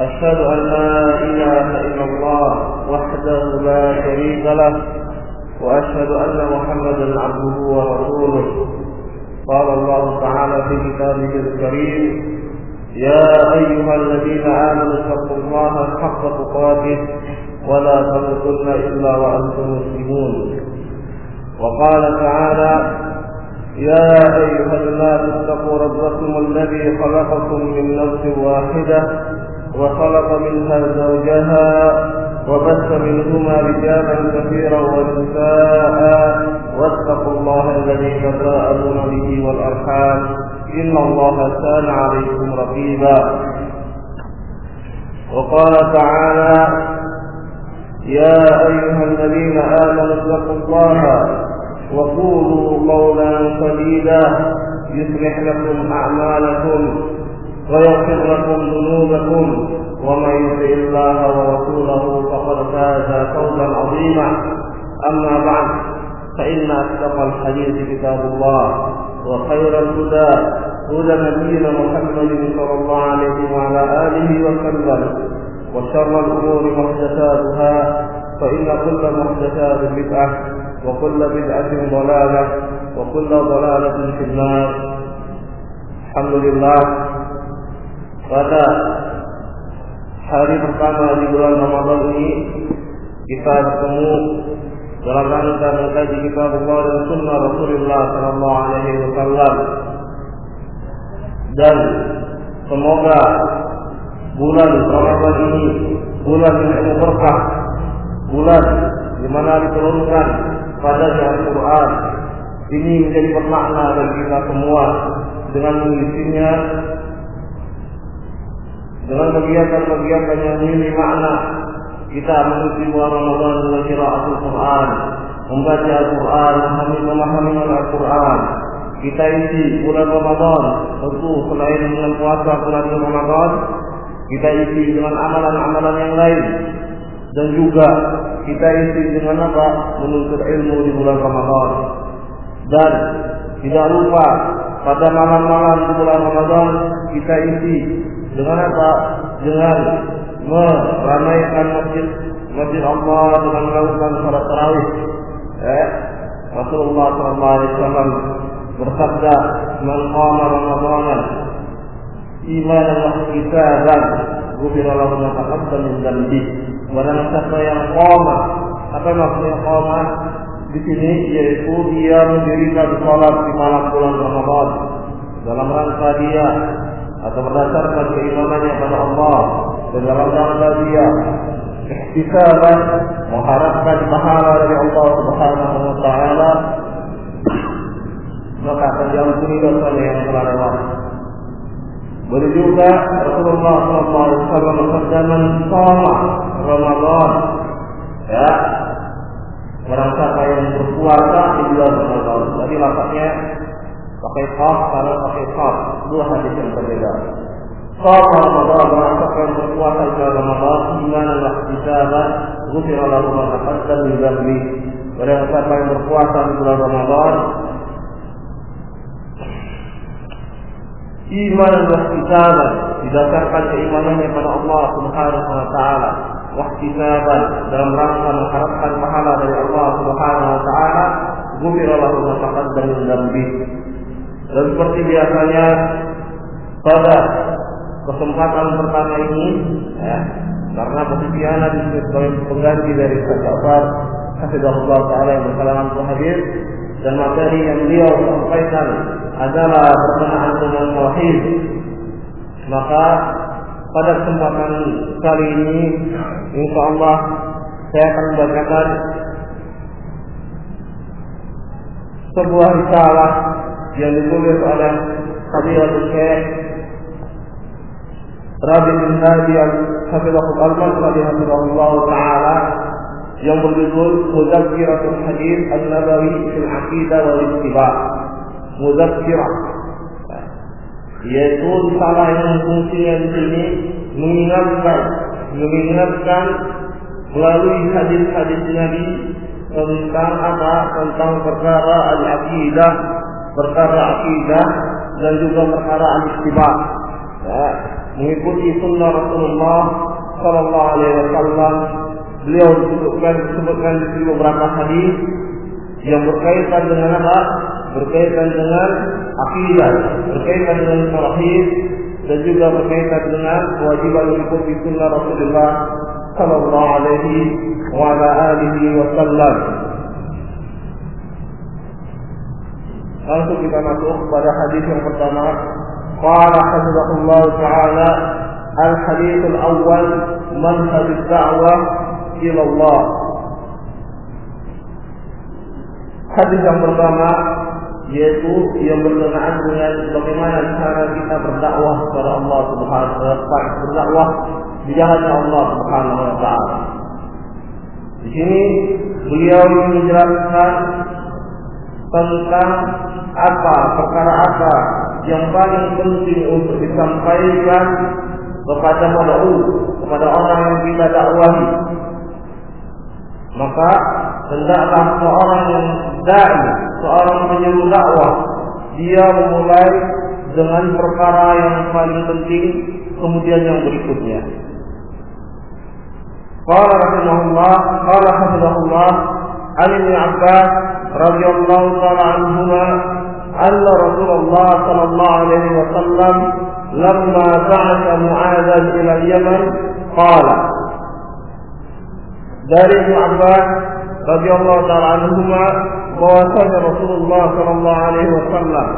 أشهد أن لا إله إلا الله وحده لا شريك له وأشهد أن محمدا عبده ورسوله. قال الله تعالى في كتابه الكريم يا أيها الذين آمنوا اتقوا الله حق تقاته ولا تموتن إلا وأنتم مسلمون. وقال تعالى يا أيها الناس اتقوا ربكم الذي خلقكم من نفس واحدة وخلق منها زوجها وبث منهما رجالا كثيرا ونساء. واتقوا الله الذي تساءلون به والأرحام. إن الله كان عليكم رقيبا. وقال تعالى يا أيها الذين آمنوا اتقوا الله وقولوا قولا سديدا. يصلح لكم أعمالكم. ويغفر لكم ذنوبكم ومن يطع الله ورسوله فقد فاز فوزا عظيما. أما بعد فإن أصدق الحديث كتاب الله وخير الهدى هدى نبينا محمد صلى الله عليه وعلى آله وسلم وشر الأمور محدثاتها فإن كل محدثات بدعة وكل بدعة ضلالة وكل ضلالة في النار. الحمد لله pada hari pertama di bulan Ramadan ini kita bertemu dalam rangka mengkaji kitab Allah dan sunnah Rasulullah Sallallahu Alaihi Wasallam. Dan semoga bulan Ramadan ini bulan yang penuh berkah bulan di mana diturunkan pada Al-Quran ini menjadi bermakna bagi kita semua dengan mengisinya dengan kegiatan-kegiatan yang memiliki makna kita mengisi bulan Ramadan dengan qiraatul Quran, membaca Al-Quran, memahami memahami Al-Quran. Kita isi bulan Ramadan tentu selain dengan puasa bulan Ramadan, kita isi dengan amalan-amalan yang lain dan juga kita isi dengan apa? Menuntut ilmu di bulan Ramadan. Dan tidak lupa pada malam-malam bulan Ramadan kita isi dengan apa? Dengan meramaikan masjid masjid Allah dengan melakukan salat tarawih. Eh, Rasulullah wasallam bersabda, "Man qama Ramadan imanan wa ihtisaban, ghufira lahu ma taqaddama min dhanbi." Barang siapa yang qama, apa maksudnya qama? Di sini yaitu dia mendirikan salat di malam bulan Ramadan dalam rangka dia atau berdasarkan keimanannya pada Allah dan dalam rangka dia ihtisaban mengharapkan pahala dari Allah Subhanahu wa taala maka akan diampuni dosanya yang telah lewat. Begitu juga Rasulullah SAW bersabda man shoma Ramadan ya Orang siapa yang berpuasa di bulan Ramadan. Jadi lafaznya pakai qaf karena pakai qaf dua hadis yang berbeda. Qaf Ramadan merasakan berpuasa di bulan Ramadan iman dan ihtisaban ghufira lahu ma taqaddama min dhanbi siapa yang berpuasa di bulan iman dan ihtisaban didasarkan keimanannya pada Allah Subhanahu wa taala. Wahtisaban dalam rangka mengharapkan pahala dari Allah Subhanahu wa taala ghufira lahu ma taqaddama min dhanbi dan seperti biasanya pada kesempatan pertama ini, ya, karena posisi anak disebut sebagai pengganti dari Ustaz Ja'far, Hafizahullah Ta'ala yang berkalangan hadir, dan materi yang beliau sampaikan adalah berkenaan dengan tauhid. Maka pada kesempatan kali ini, insya Allah saya akan membacakan sebuah risalah yang ditulis oleh Fadilatul Syekh Rabi bin Hadi Hafizahul Al-Masradi Hafizahullah Ta'ala yang berjudul Muzakkiratul Hadis An-Nabawi fil Aqidah wal Ittiba. Muzakkirah. Yaitu salah yang fungsinya di sini mengingatkan mengingatkan melalui hadis-hadis Nabi tentang apa? Tentang perkara al-aqidah perkara akidah dan juga perkara al-ittiba ya, mengikuti sunnah Rasulullah Sallallahu Alaihi Wasallam. Beliau disebutkan disebutkan di beberapa hadis yang berkaitan dengan apa? Berkaitan dengan akidah berkaitan dengan tauhid dan juga berkaitan dengan kewajiban mengikuti sunnah Rasulullah Sallallahu Alaihi wa Wasallam. Langsung kita masuk pada hadis yang pertama. Qala hafizahullah taala al-hadits al-awwal manhaj ad-da'wah ila Allah. Hadis yang pertama yaitu yang berkenaan dengan bagaimana cara kita berdakwah kepada Allah Subhanahu wa taala, berdakwah di jalan Allah Subhanahu wa taala. Di sini beliau menjelaskan tentang apa perkara apa yang paling penting untuk disampaikan kepada malu kepada orang yang kita dakwahi. Maka hendaklah seorang yang dai, seorang penyeru dakwah, dia memulai dengan perkara yang paling penting, kemudian yang berikutnya. Qala rahimahullah, qala hafizahullah, Ali bin Abbas radhiyallahu ta'ala anhuma anna Rasulullah sallallahu alaihi wasallam lamma ba'atha Mu'adzan ila Yaman qala dari Ibnu Abbas radhiyallahu taala anhuma bahwasanya Rasulullah sallallahu alaihi wasallam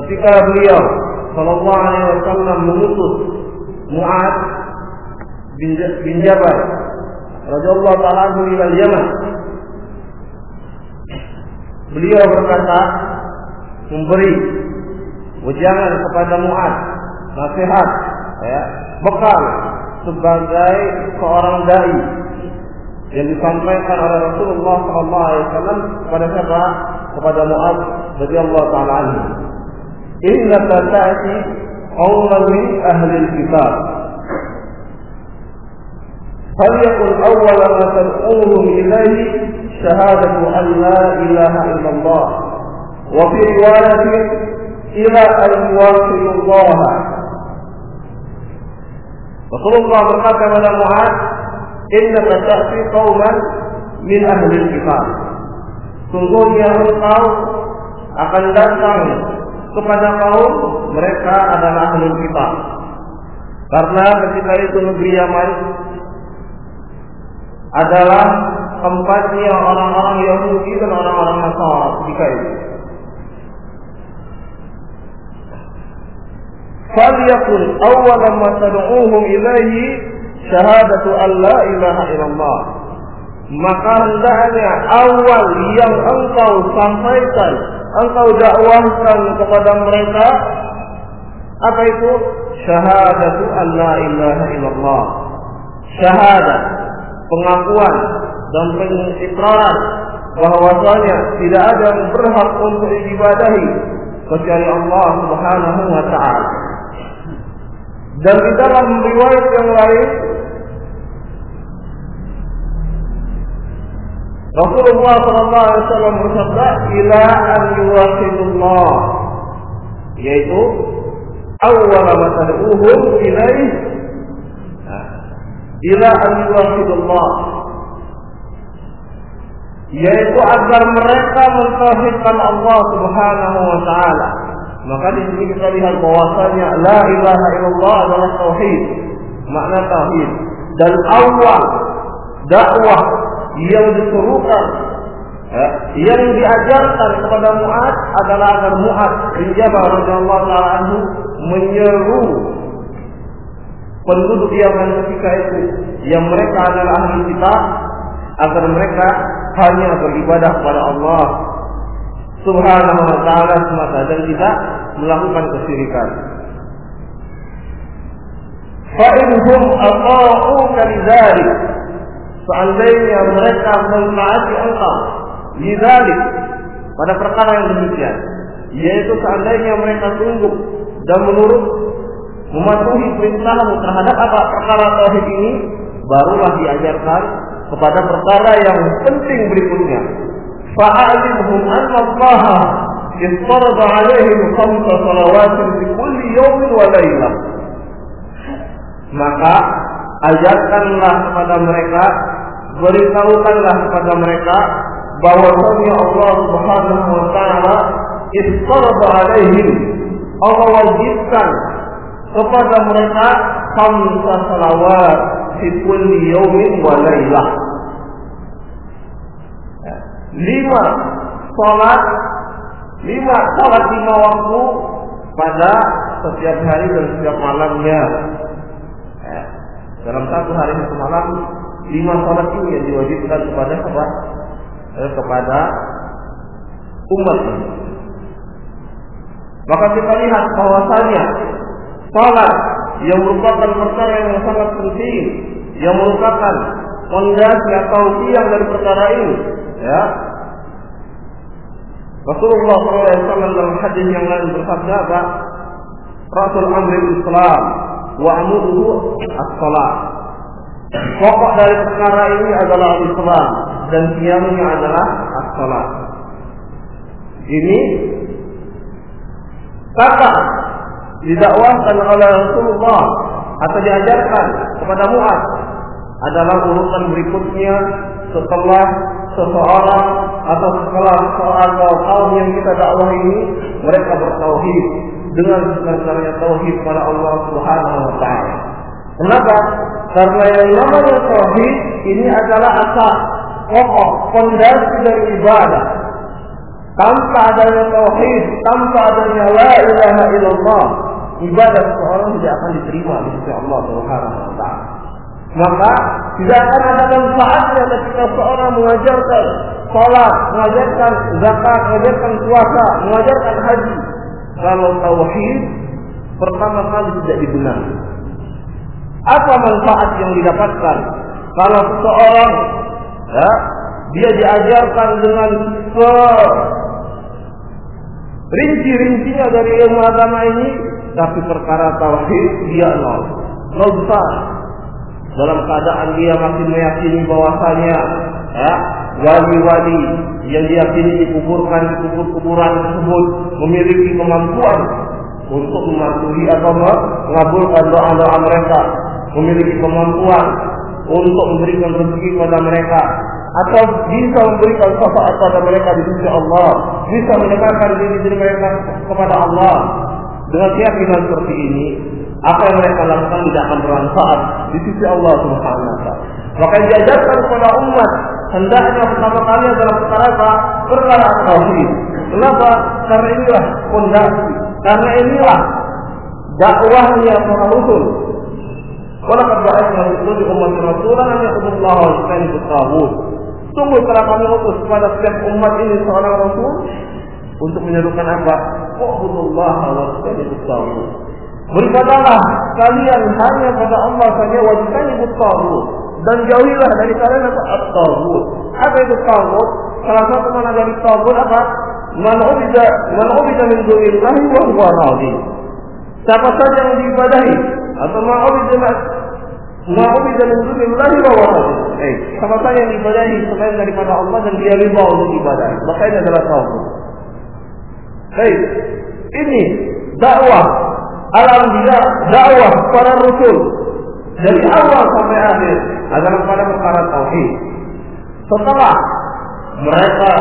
ketika beliau sallallahu alaihi wasallam mengutus Mu'ad bin, bin Jabal radhiyallahu taala anhu ila Yaman beliau berkata memberi ujangan kepada Mu'ad nasihat ya bekal sebagai seorang dai yang disampaikan oleh Rasulullah SAW kepada siapa? Kepada Mu'ad radhiyallahu taala anhu. Inna ta'ati qauman min ahli al-kitab. فليكن أول ما تدعوهم إليه شهادة أن لا إله إلا الله وفي رواية إلى أن يوافقوا الله Rasulullah berkata kepada Mu'ad, "Inna ta'ti qauman min ahli kitab." Sungguhnya engkau akan datang kepada kaum mereka adalah ahli kitab. Karena ketika itu negeri Yaman adalah tempatnya orang-orang Yahudi dan orang-orang Nasara ketika itu. Falyakun awal ma tad'uhum ilaihi syahadatu an la ilaha illallah. Maka hendaknya awal yang engkau sampaikan, engkau dakwahkan kepada mereka apa itu? Syahadatu an ilaha illallah. Syahadat pengakuan dan pengikraran bahwasanya tidak ada yang berhak untuk diibadahi kecuali Allah Subhanahu wa taala. Dan di dalam riwayat yang lain Rasulullah sallallahu alaihi wasallam bersabda ila an yuwahidullah yaitu awal ma tad'uhum ilaih ila an yuwahidullah yaitu agar mereka mentauhidkan Allah Subhanahu wa taala. Maka di sini kita lihat bahwasanya la ilaha illallah adalah tauhid makna tauhid. Dan awal dakwah yang disuruhkan ya, yang diajarkan kepada Mu'ad adalah agar Mu'ad bin Jabal taala anhu menyeru penduduk Yaman ketika itu yang mereka adalah ahli kitab agar mereka hanya beribadah kepada Allah Subhanahu wa taala semata dan tidak melakukan kesyirikan. Fa'inhum ata'uka lidzalik. Seandainya mereka mentaati engkau lidzalik pada perkara yang demikian, yaitu seandainya mereka tunduk dan menurut mematuhi perintahmu terhadap apa perkara tauhid ini, barulah diajarkan kepada perkara yang penting berikutnya. Fa'alimhum anna Allah istarada alaihim khamsa salawatin fi kulli yawmin wa laylah. Maka ajarkanlah kepada mereka, beritahukanlah kepada mereka bahwasanya Allah Subhanahu wa taala istarada alaihim Allah wajibkan kepada mereka khamsa salawat fi kulli yawmin wa laylah. Lima salat lima salat lima waktu pada setiap hari dan setiap malamnya. Ya. Dalam satu hari satu malam lima salat ini yang diwajibkan kepada apa? Eh, kepada umat. Maka kita lihat bahwasanya salat yang merupakan perkara yang sangat penting, yang merupakan fondasi atau tiang dari perkara ini, ya. Rasulullah SAW dalam hadis yang lain bersabda apa? Rasul Amri Islam wa amuduhu as-salat. Pokok dari perkara ini adalah Islam dan tiangnya adalah as-salat. Ini kata didakwahkan oleh Rasulullah atau diajarkan kepada Mu'ad adalah urutan berikutnya setelah seseorang atau setelah seorang kaum yang kita dakwah ini mereka bertauhid dengan sebenarnya tauhid pada Allah Subhanahu wa taala. Kenapa? Karena yang namanya tauhid ini adalah asas pokok fondasi dari ibadah. Tanpa adanya tauhid, tanpa adanya la ilaha illallah, ibadah seseorang tidak akan diterima di sisi Allah Subhanahu wa taala. Maka tidak akan ada manfaatnya ketika seorang mengajarkan salat, mengajarkan zakat, mengajarkan puasa, mengajarkan haji. Kalau tauhid pertama kali tidak dibenahi. Apa manfaat yang didapatkan kalau seseorang ya, dia diajarkan dengan se rinci-rincinya dari ilmu agama ini, tapi perkara tauhid dia nol, nol besar. Dalam keadaan dia masih meyakini bahwasanya ya, wali-wali yang diyakini dikuburkan di kubur-kuburan tersebut memiliki kemampuan untuk mematuhi atau mengabulkan doa-doa mereka, memiliki kemampuan untuk memberikan rezeki kepada mereka, atau bisa memberikan syafaat pada mereka di sisi Allah, bisa mendekatkan diri diri mereka kepada Allah. Dengan keyakinan seperti ini, apa yang mereka lakukan tidak akan bermanfaat di sisi Allah Subhanahu wa taala. Maka yang diajarkan kepada umat hendaknya pertama kali adalah perkara? Perkara tauhid. Kenapa? Karena inilah fondasi. Karena inilah dakwahnya para rasul. Walaqad fi kulli ummatin rasulan an ya'budu Allah wa yajtanibu at Sungguh telah kami utus kepada setiap umat ini seorang rasul untuk menyerukan apa? At Beribadahlah kalian hanya pada Allah saja wajibkan ibu tawud dan jauhilah dari kalian apa at-tawud. Apa itu tawud? Salah satu mana dari tawud apa? Man ubida min dunillahi wa huwa. Siapa saja yang diibadahi atau ma ubida ma ubida min dunillahi wa huwa radhi. Eh, siapa saja yang diibadahi selain daripada Allah dan dia riba untuk ibadah. Maka ini adalah tawud. Baik. Ini dakwah al-anbiya dakwah para rasul dari awal sampai akhir adalah pada perkara tauhid. Setelah mereka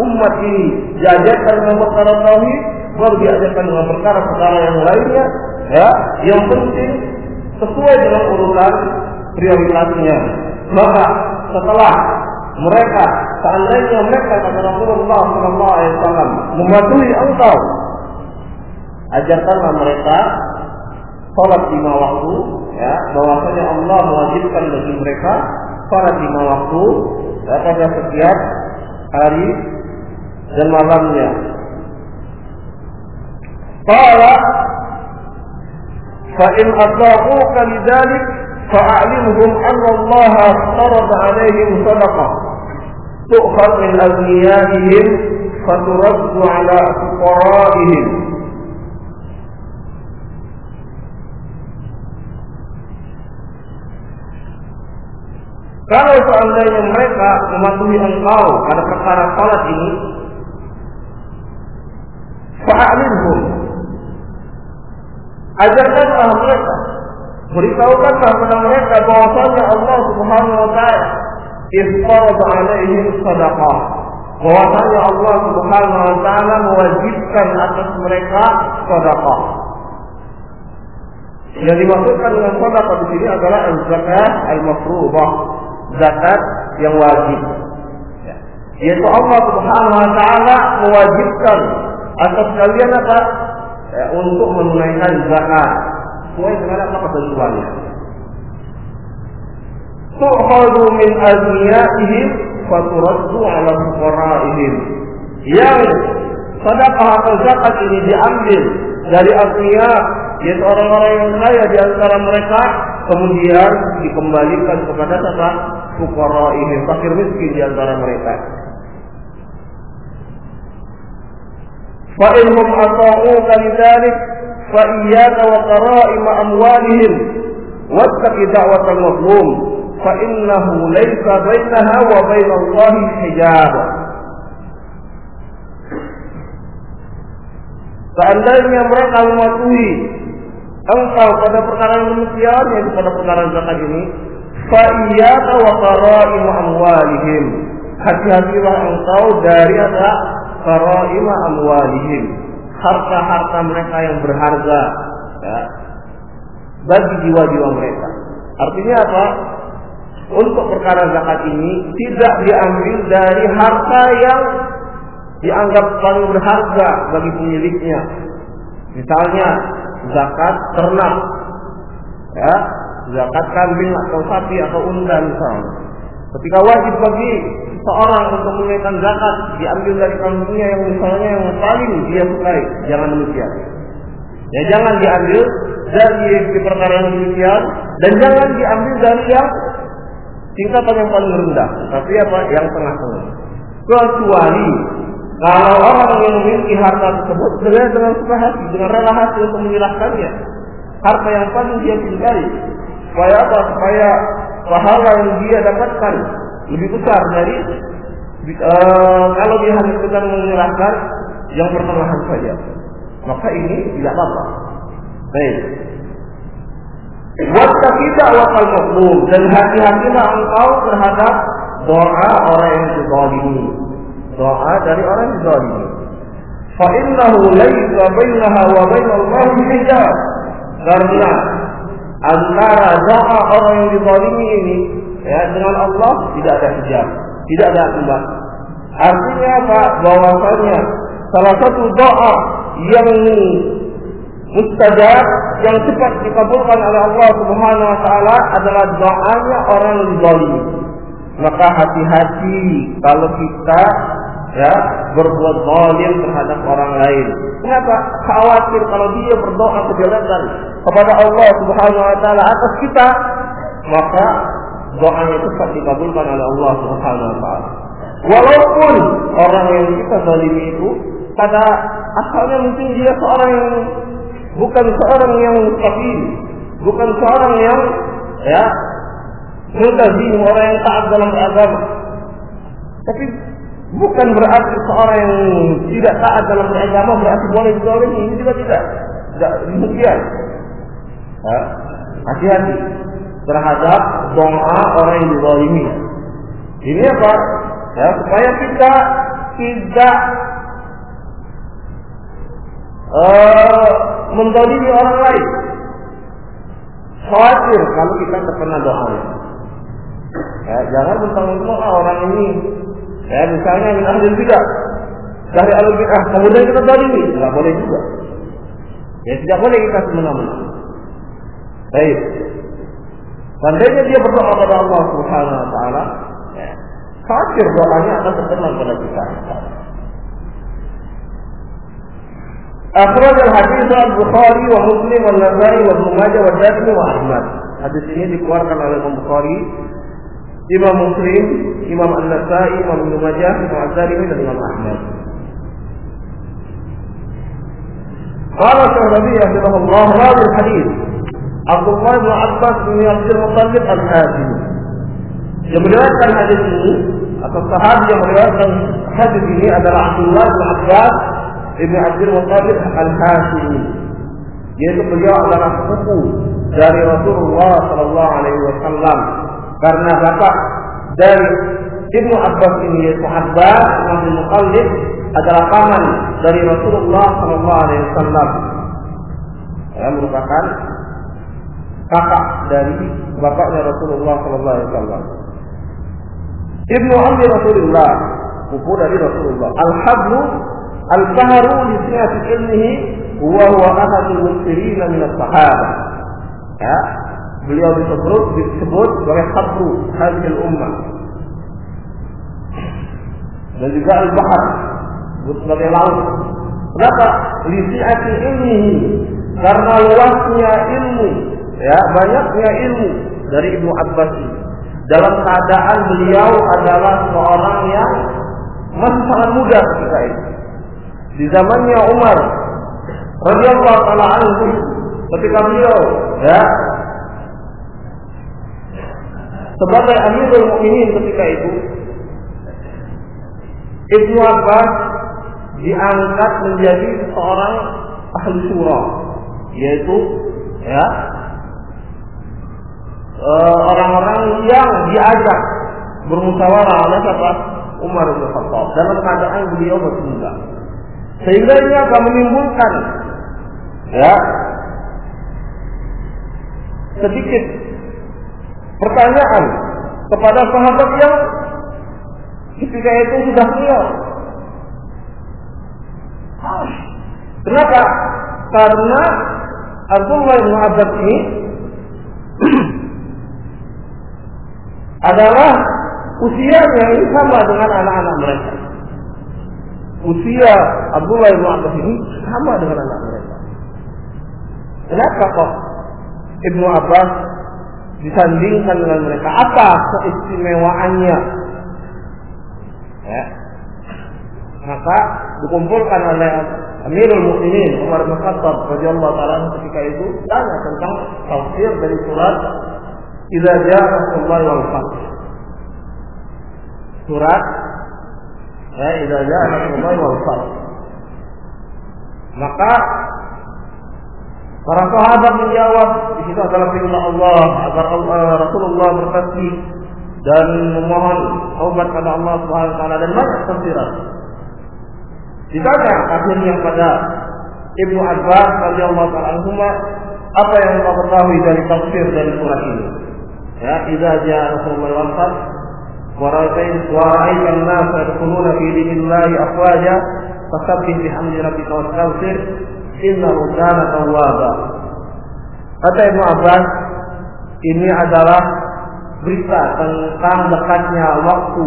umat ini diajarkan dengan perkara tauhid, baru diajarkan dengan perkara-perkara yang lainnya, ya, yang penting sesuai dengan urutan prioritasnya. Maka setelah mereka seandainya mereka kata Rasulullah Sallallahu Alaihi Wasallam mematuhi engkau ajarkanlah mereka sholat lima waktu ya bahwasanya Allah mewajibkan bagi mereka sholat lima waktu ya, pada setiap hari dan malamnya. Qala fa in ata'uka lidzalik fa'alimhum anna Allah farada 'alaihim sadaqah tu'khad min agniyaihim faturaddu 'ala fuqara'ihim Kalau seandainya mereka mematuhi engkau pada perkara salat ini, fa'alimhum. Ajarkanlah mereka. Beritahukanlah kepada mereka bahwasanya Allah Subhanahu wa taala iftarada alaihim sadaqah. Bahwasanya Allah Subhanahu wa taala mewajibkan atas mereka sedekah. Yang dimaksudkan dengan sedekah di sini adalah zakat al-mafruḍah, zakat yang wajib. Ya. Yaitu Allah Subhanahu wa taala mewajibkan atas kalian apa? Ya, untuk menunaikan zakat sesuai dengan apa ketentuannya tu'khadu min azniyatihim wa turaddu ala fuqara'ihim. Yang sedekah atau zakat ini diambil dari agniya yaitu orang-orang yang kaya di antara mereka kemudian dikembalikan kepada tata fuqara ini fakir miskin di antara mereka. Fa innahum ata'uka lidzalik fa iyyaka wa qara'im amwalihim wattaqi da'watal mazlum. فإنه ليس بينها وبين الله حجاب Seandainya mereka mematuhi engkau pada perkara yang demikian yaitu pada perkara zakat ini, fa iyyaka wa qara'im amwalihim. Hati-hatilah engkau dari apa? Qara'im amwalihim. Harta-harta mereka yang berharga ya, bagi jiwa-jiwa mereka. Artinya apa? Untuk perkara zakat ini tidak diambil dari harta yang dianggap paling berharga bagi pemiliknya. Misalnya zakat ternak, ya, zakat kambing atau sapi atau unta misalnya. Ketika wajib bagi seorang untuk menunaikan zakat diambil dari kambingnya yang misalnya yang paling dia sukai, jangan demikian. Ya jangan diambil dari perkara yang demikian dan jangan diambil dari yang tingkatan yang paling rendah, tapi apa yang tengah-tengah. Kecuali kalau orang yang memiliki harta tersebut dengan dengan suka hati, dengan rela hati untuk menyerahkannya, harta yang paling dia cintai, supaya apa? Supaya pahala yang dia dapatkan lebih besar dari uh, kalau dia hanya sekedar menyerahkan yang pertengahan saja. Maka ini tidak apa-apa. Baik. Kita wakal makmum dan hati-hatilah engkau terhadap doa orang yang dizalimi doa dari orang yang zalim. Fa innahu laisa bainaha wa bainallahi hijab. Karena antara doa orang yang dizalimi ini ya dengan Allah tidak ada hijab, tidak ada akibat. Artinya apa? Bahwasanya salah satu doa yang mustajab yang cepat dikabulkan oleh Allah Subhanahu wa taala adalah doanya orang dizalimi. Maka hati-hati kalau kita ya berbuat zalim terhadap orang lain. Kenapa? Khawatir kalau dia berdoa kejelekan kepada Allah Subhanahu wa taala atas kita, maka doanya cepat dikabulkan oleh Allah Subhanahu wa taala. Walaupun orang yang kita zalimi itu pada asalnya mungkin dia seorang yang bukan seorang yang kafir, bukan seorang yang ya multazim orang yang taat dalam beragama. Tapi Bukan berarti seorang yang tidak taat dalam beragama berarti boleh dizalimi. Ini juga tidak. Tidak demikian. Hati-hati terhadap doa orang yang dizalimi. Ini apa? Ya, supaya kita tidak uh, mendolimi orang lain. Khawatir kalau kita terkena doanya. Ya, jangan mentang-mentang ah, orang ini Ya, misalnya min ahli bidah. Dari ahli bidah, kemudian kita ini Tidak boleh juga. Ya, tidak boleh kita semena-mena. Baik. Seandainya dia berdoa kepada Allah Subhanahu wa taala, kafir doanya akan terkenal pada kita. Wa Nasa'i wa Ibnu Majah wa Darimi wa Ahmad. Hadis ini dikeluarkan oleh Imam Bukhari, Imam Muslim, Imam An-Nasa'i, Imam Ibnu Majah, Imam Az-Darimi dan Imam Ahmad. قال الشعربي رحمه الله راوي الحديث عبد الله بن عباس بن عبد المطلب الحاشمي yang meriwayatkan hadis ini atau sahabat yang meriwayatkan hadis ini adalah Abdullah bin Abbas bin Abdul Muttalib al-Hashimi yaitu beliau adalah sepupu dari Rasulullah Shallallahu Alaihi Wasallam karena bapak dari Ibnu Abbas ini yaitu Abbas Abdul Muttalib adalah paman dari Rasulullah Shallallahu Alaihi Wasallam yang merupakan kakak dari bapaknya Rasulullah Shallallahu Alaihi Wasallam. Ibnu Ammi Rasulullah, buku dari Rasulullah. Al-Hablu Siyasi ilmihi huwa huwa ahadul muksirin min as-sahabah. Ya, beliau disebut disebut sebagai Habru hadil ummah. Dan juga Al-Bahar sebagai laut. Kenapa? Li siyasi ilmihi karena luasnya ilmu, ya banyaknya ilmu dari Ibnu Abbas ini dalam keadaan beliau adalah seorang yang masih sangat muda ketika itu. Di zamannya Umar radhiyallahu taala anhu ketika beliau ya sebagai Amirul Mukminin ketika itu Ibnu Abbas diangkat menjadi seorang ahli surah yaitu ya orang-orang yang diajak bermusyawarah oleh siapa? Umar bin Khattab dalam keadaan beliau muda. Sehingga ini akan menimbulkan ya sedikit pertanyaan kepada sahabat yang ketika itu sudah beliau. Kenapa? Karena Abdullah bin Abbas ini adalah usianya ini sama dengan anak-anak mereka. Usia Abdullah bin Abbas ini sama dengan anak mereka. Kenapa kok Ibnu Abbas disandingkan dengan mereka? Apa keistimewaannya? Ya. Maka dikumpulkan oleh Amirul Mukminin Umar bin Khattab radhiyallahu taala ketika itu tanya tentang tafsir dari surat Idza jaa Rasulullah wal. Surat ya. Maka para sahabat menjawab di situ adalah firman Allah agar Allah, Rasulullah bertasbih dan memohon taubat kepada Allah Subhanahu wa taala dan banyak tafsiran. Ditanya akhirnya pada Ibnu Abbas radhiyallahu taala anhu apa yang Allah ketahui dari tafsir dari surat ini? Ya, idza jaa Rasulullah wa ra'aita an-nas yadkhuluna fi dinillahi afwaja fasabbih bihamdi rabbika wastaghfir innahu kana tawwaba. Kata Ibnu Abbas, ini adalah berita tentang dekatnya waktu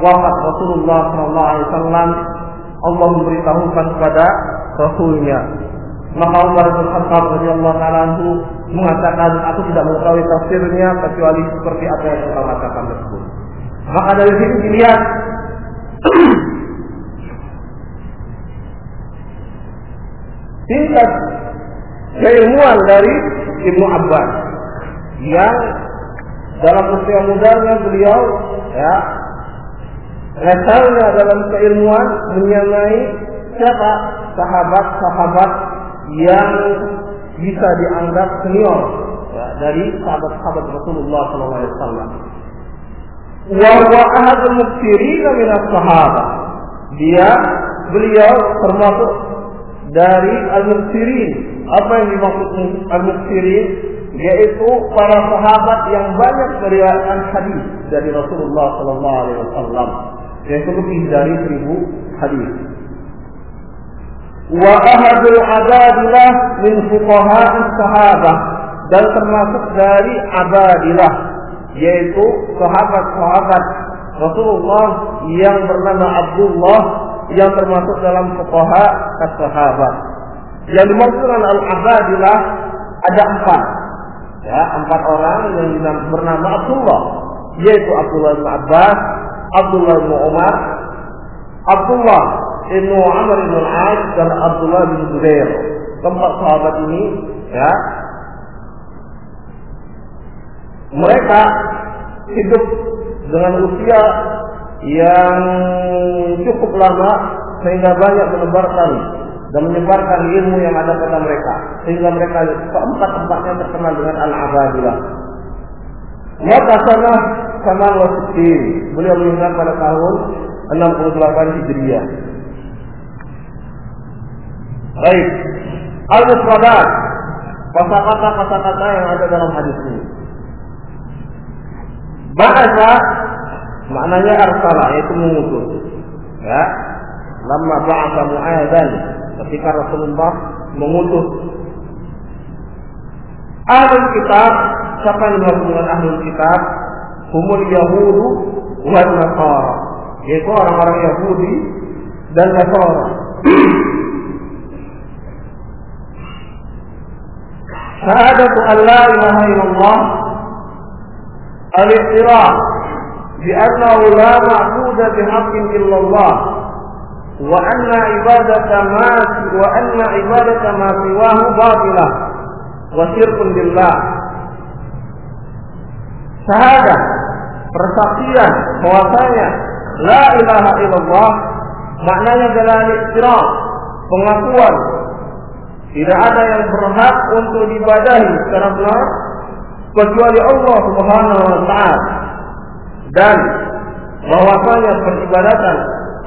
wafat Rasulullah Wasallam. Allah memberitahukan kepada Rasulnya. Maka Umar bin Khattab radhiyallahu taala mengatakan aku tidak mengetahui tafsirnya kecuali seperti apa yang kau katakan tersebut. Maka dari sini dilihat tingkat keilmuan dari Ibnu Abbas yang dalam usia mudanya beliau ya levelnya dalam keilmuan menyamai siapa sahabat-sahabat yang bisa dianggap senior ya, dari sahabat-sahabat Rasulullah SAW. Wa ahadul muksirin min sahabat. Dia beliau termasuk dari al-muksirin. Apa yang dimaksud al-muksirin? Yaitu para sahabat yang banyak meriwayatkan hadis dari Rasulullah Sallallahu Alaihi Wasallam, yaitu lebih dari seribu hadis. Wa ahadul min fuqaha sahabah dan termasuk dari abadilah yaitu sahabat-sahabat Rasulullah yang bernama Abdullah yang termasuk dalam fuqaha sahabat Yang dimaksud dengan al-abadilah ada empat. Ya, empat orang yang bernama Abdullah, yaitu Abdullah bin Abbas, Abdullah bin Umar, Abdullah bin Amr bin Al-As dan Abdullah bin Zubair. Keempat sahabat ini ya mereka hidup dengan usia yang cukup lama sehingga banyak menebarkan dan menyebarkan ilmu yang ada pada mereka sehingga mereka keempat-empatnya terkenal dengan al-abadilah. Maka sana sama wasitin beliau meninggal pada tahun 68 Hijriah. Baik, al-mufradat kata-kata kata-kata yang ada dalam hadis ini. Bahasa maknanya arsala yaitu mengutus. Ya. Lama ba'atha Mu'adzan ketika Rasulullah mengutus Ahlul kitab siapa yang dengan ahlul kitab? Humul Yahudu wa Nasara yaitu orang-orang Yahudi dan Nasara. Syahadatu an la ilaha illallah al-iqtiraf بأنه لا معبود بحق إلا الله وأن عبادة ما وأن عبادة ما سواه باطلة وشرك بالله syahadah persaksian bahwasanya la ilaha illallah maknanya adalah ikrar pengakuan tidak ada yang berhak untuk diibadahi secara benar kecuali Allah Subhanahu wa taala dan bahwasanya peribadatan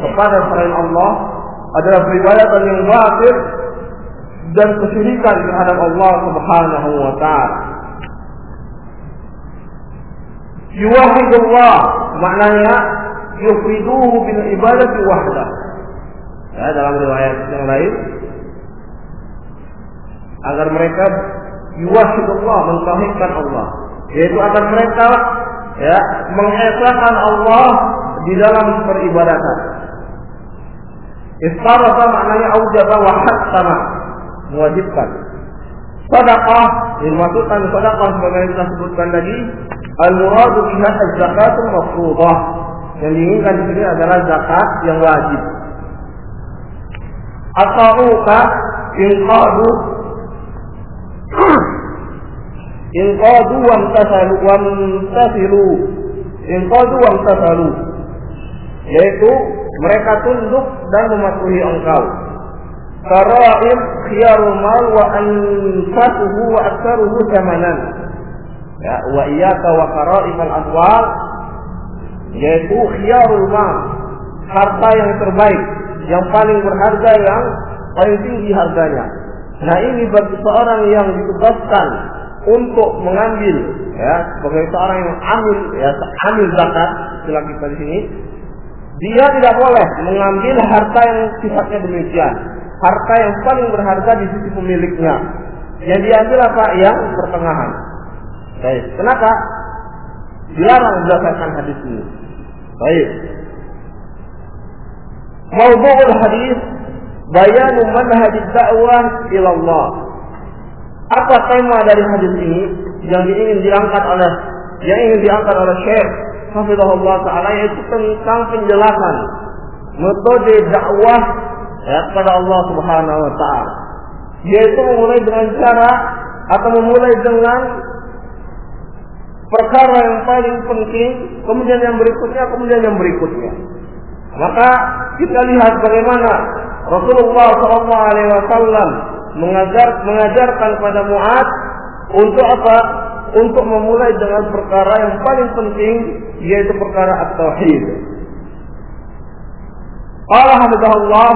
kepada selain Allah adalah peribadatan yang batil dan kesyirikan terhadap Allah Subhanahu wa taala. Yuwahidullah maknanya yufriduhu bil ibadati wahda. Ya, dalam riwayat yang lain agar mereka yuwahidullah mentauhidkan Allah yaitu agar mereka ya mengesahkan Allah di dalam peribadatan. Istarata maknanya aujaba wa hattama mewajibkan. Sedekah dimaksudkan sedekah sebagaimana kita sebutkan tadi al-muradu biha az-zakatul mafruḍah. Yang diinginkan di sini adalah zakat yang wajib. Atauka inqadu inqadu wa tasalu wa tasilu inqadu wa tasalu yaitu mereka tunduk dan mematuhi engkau. Karaim khiyarul mal wa anfasuhu wa aktsaruhu samanan. Ya wa iyyaka wa karaim al amwal. Yaitu khiyarul mal. Harta yang terbaik. Yang paling berharga yang paling tinggi harganya nah ini bagi seorang yang ditugaskan untuk mengambil ya sebagai seorang yang amil ya amil zakat istilah kita di sini dia tidak boleh mengambil harta yang sifatnya demikian harta yang paling berharga di sisi pemiliknya. Yang diambil apa? Yang pertengahan. Baik kenapa? Dilarang berdasarkan hadis ini. Baik. Maudu'ul hadis bayanu manhaj dakwah ila Allah. Apa tema dari hadis ini yang ingin diangkat oleh yang ingin diangkat oleh Syekh Hafizahullah Ta'ala yaitu tentang penjelasan metode dakwah ya, kepada Allah Subhanahu Wa Ta'ala. Yaitu memulai dengan cara atau memulai dengan perkara yang paling penting kemudian yang berikutnya kemudian yang berikutnya. Maka kita lihat bagaimana Rasulullah SAW mengajar mengajarkan kepada Mu'ad untuk apa? Untuk memulai dengan perkara yang paling penting yaitu perkara at-tauhid. Qala hamdallah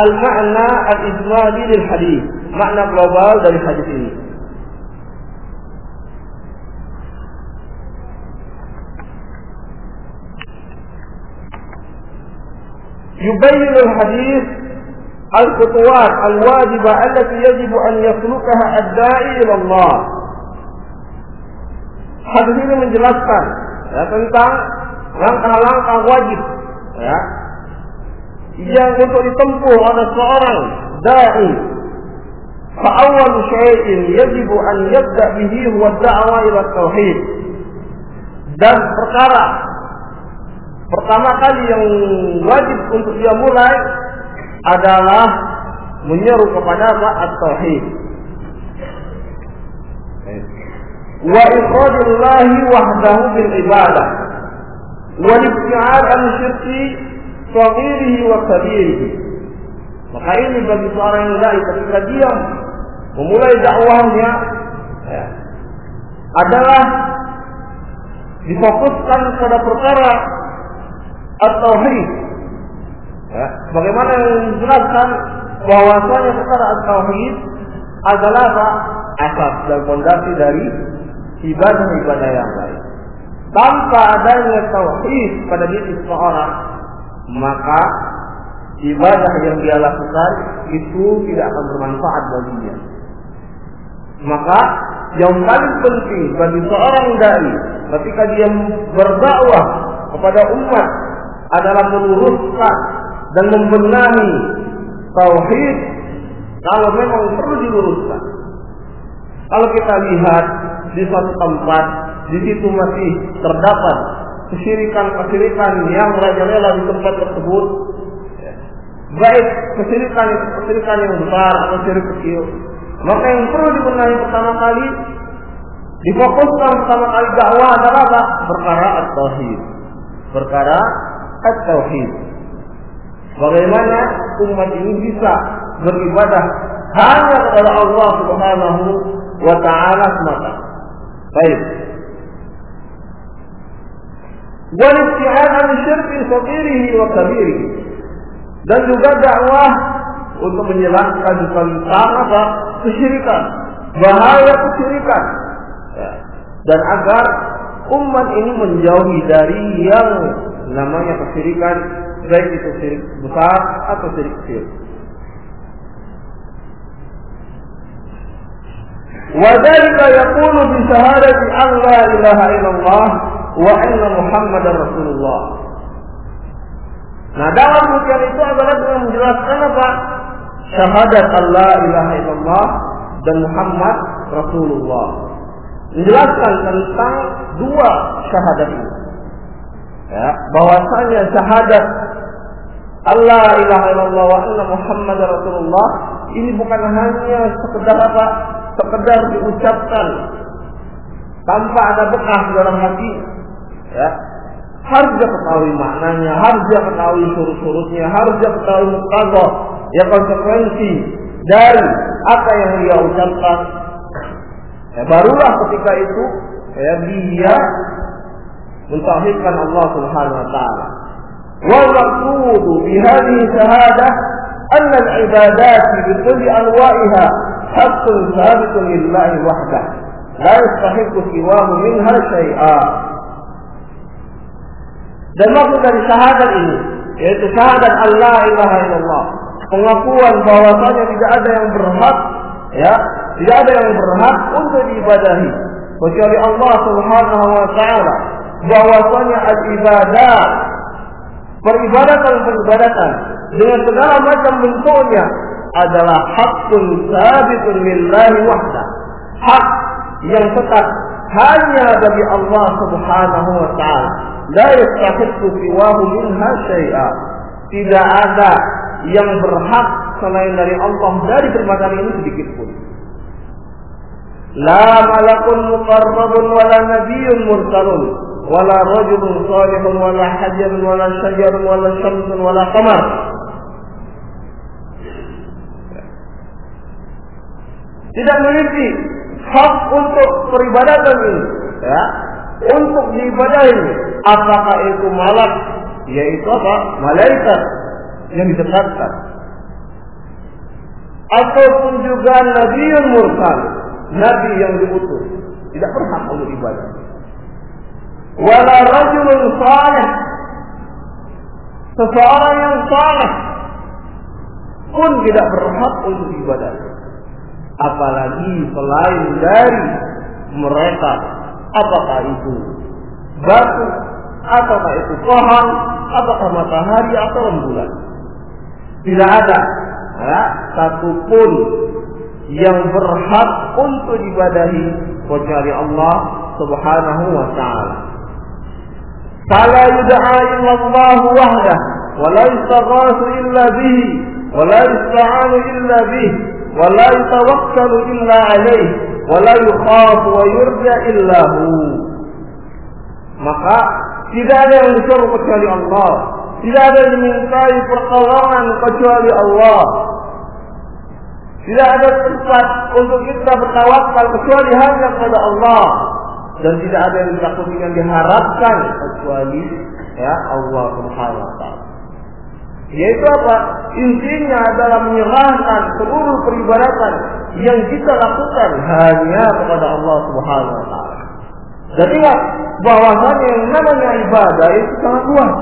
al-ma'na al-ijmali lil hadis. Makna global dari hadis ini. يبين الحديث الخطوات الواجبة التي يجب أن يسلكها الداعي إلى الله Hadis ini menjelaskan ya, tentang langkah-langkah wajib ya, yang untuk ditempuh oleh seorang dai فأول شيء يجب أن يبدأ به هو الدعوة إلى التوحيد dan perkara pertama kali yang wajib untuk dia mulai adalah menyeru kepada at-tauhid wa ifradillahi wahdahu bil ibadah. Wa ibtiad an syirki saghirihi wa kabirihi maka ini bagi seorang yang dai ketika dia memulai dakwahnya ya, adalah difokuskan pada perkara at-tauhid. Ya, bagaimana yang dijelaskan bahwasanya perkara at-tauhid adalah apa? asas dan fondasi dari ibadah-ibadah yang lain. Tanpa adanya tauhid pada diri seseorang, maka ibadah yang dia lakukan itu tidak akan bermanfaat baginya. Maka yang paling penting bagi seorang dai ketika dia berdakwah kepada umat adalah meluruskan dan membenahi tauhid kalau memang perlu diluruskan. Kalau kita lihat di suatu tempat, di situ masih terdapat kesyirikan-kesyirikan yang merajalela di tempat tersebut, baik kesyirikan kesyirikan yang besar atau syirik kecil, maka yang perlu dibenahi pertama kali difokuskan pertama kali dakwah adalah apa? Perkara at-tauhid. Perkara at-tauhid. Bagaimana umat ini bisa beribadah hanya kepada Allah Subhanahu wa taala semata. Baik. Wal ibtiad an syirki wa kabirihi. Dan juga dakwah untuk menjelaskan tentang apa? kesyirikan, bahaya kesyirikan. Ya. Dan agar umat ini menjauhi dari yang namanya kesyirikan, baik itu syirik besar atau syirik kecil. وذلك يقول بشهادة أن لا إله إلا الله وأن محمد رسول الله Nah dalam demikian itu adalah dengan menjelaskan apa? Syahadat Allah ilaha illallah dan Muhammad Rasulullah. Menjelaskan tentang dua syahadat ini. Ya, bahwasanya syahadat Allah ilaha illallah wa anna Muhammad Rasulullah ini bukan hanya sekedar apa? Sekedar diucapkan tanpa ada bekas dalam hati. Ya, harus dia ketahui maknanya, harus dia ketahui surut-surutnya, harus dia ketahui mukadah, ya konsekuensi dari apa yang dia ucapkan. Ya, barulah ketika itu ya dia mentauhidkan Allah Subhanahu wa taala. Bi hadhihi syahadah أن العبادات بكل أنواعها حق ثابت لله وحده لا يستحق سواه منها شيئا dan maksud dari syahadat ini yaitu syahadat Allah ilaha illallah pengakuan bahwasanya tidak ada yang berhak ya tidak ada yang berhak untuk diibadahi kecuali Allah Subhanahu wa taala bahwasanya peribadatan peribadatan dengan segala macam bentuknya adalah hakun sabitun lillahi wahda hak yang tetap hanya bagi Allah Subhanahu wa taala. La yastahiqu siwahu minha syai'a. Tidak ada yang berhak selain dari Allah dari perbuatan ini sedikit pun. La malakun muqarrabun wala nabiyyun mursalun wala rajulun salihun wala hajarun wala syajarun wala syamsun wala qamar tidak memiliki hak untuk peribadatan ini ya. Untuk diibadahi apakah itu malak yaitu apa? Malaikat yang didekatkan ataupun juga yang mursal nabi yang diutus. Tidak berhak untuk ibadah wala rajulun salih. Seseorang yang saleh pun tidak berhak untuk ibadah. Apalagi selain dari mereka apakah itu batu apakah itu pohon apakah matahari atau rembulan? Tidak ada. Ya, satupun yang berhak untuk ibadahi kecuali Allah Subhanahu wa taala. Fala yud'a illa Allah wahdah wa la yustaghathu illa bihi wa la yusta'anu illa bihi wa la yatawakkalu illa alayhi wa la yukhafu wa yurja illa hu. Maka tidak ada yang disuruh kecuali Allah. Tidak ada yang dimintai pertolongan kecuali Allah. Tidak ada tempat untuk kita bertawakal kecuali hanya kepada Allah. Dan tidak ada yang ditakuti yang diharapkan kecuali ya Allah Subhanahu wa taala. Yaitu apa? Intinya adalah menyerahkan seluruh peribadatan yang kita lakukan hanya kepada Allah Subhanahu wa taala. Dan ingat bahwasanya yang namanya ibadah itu sangat luas.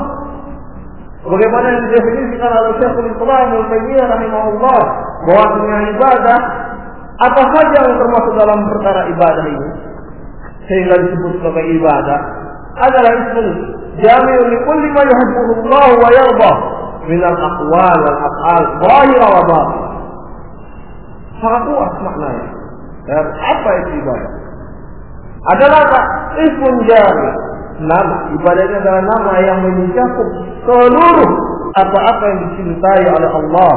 Bagaimana yang didefinisikan oleh Syekhul Islam Ibnu Taimiyah rahimahullah bahwasanya ibadah apa saja yang termasuk dalam perkara ibadah ini sehingga disebut sebagai ibadah adalah ismun jami'un li kulli ma yuhibbuhu Allah wa yarda min al-aqwal wal af'al zahira wa batin. Sangat luas maknanya. Dan apa itu ibadah? Adalah apa? Ismun jami. Nama ibadahnya adalah nama yang mencakup seluruh apa-apa yang dicintai oleh Allah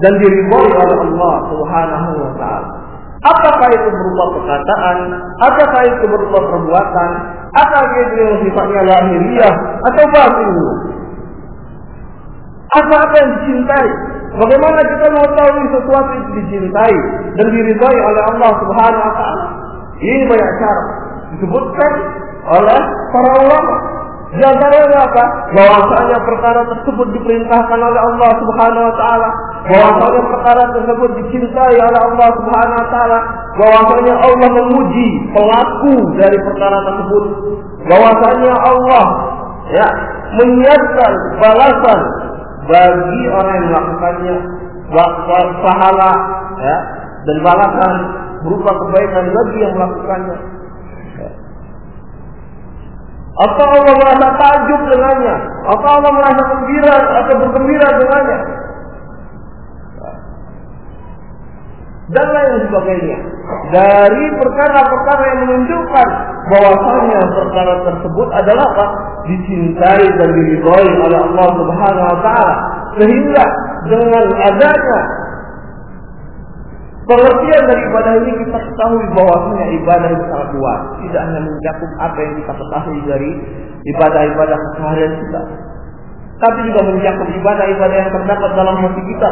dan diridhoi oleh Allah Subhanahu wa taala. Apakah itu berupa perkataan, apakah itu berupa perbuatan, apakah itu yang sifatnya lahiriah atau batin? Apa-apa yang dicintai. Bagaimana kita mau tahu sesuatu itu dicintai dan diridhoi oleh Allah Subhanahu wa taala? Ini banyak cara disebutkan oleh para ulama. Antaranya apa? Bahwasanya perkara tersebut diperintahkan oleh Allah Subhanahu wa taala, bahwasanya perkara tersebut dicintai oleh Allah Subhanahu wa taala, bahwasanya Allah memuji pelaku dari perkara tersebut, bahwasanya Allah ya menyiapkan balasan bagi orang yang melakukannya pahala ya dan balasan berupa kebaikan bagi yang melakukannya. Atau Allah merasa takjub dengannya, atau Allah merasa gembira atau bergembira dengannya. Dan lain sebagainya. Dari perkara-perkara yang menunjukkan bahwasanya perkara tersebut adalah apa? Dicintai dan diridhoi oleh Allah Subhanahu wa taala. Sehingga dengan adanya Pengertian dari ibadah ini kita ketahui bahwasanya ibadah itu sangat luas, tidak hanya mencakup apa yang kita ketahui dari ibadah-ibadah keseharian kita, tapi juga mencakup ibadah-ibadah yang terdapat dalam hati kita.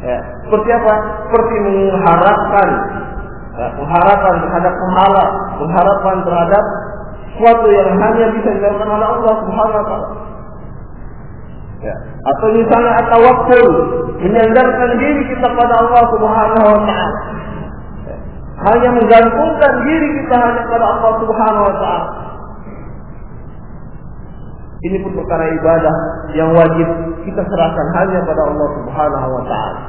Ya, seperti apa? Seperti mengharapkan ya, pengharapan terhadap pahala, pengharapan terhadap sesuatu yang hanya bisa dilakukan oleh Allah Subhanahu wa taala. Ya. Atau misalnya waktu menyandarkan diri kita pada Allah Subhanahu wa taala. Ya. Hanya menggantungkan diri kita hanya pada Allah Subhanahu wa taala. Ini pun perkara ibadah yang wajib kita serahkan hanya pada Allah Subhanahu wa taala.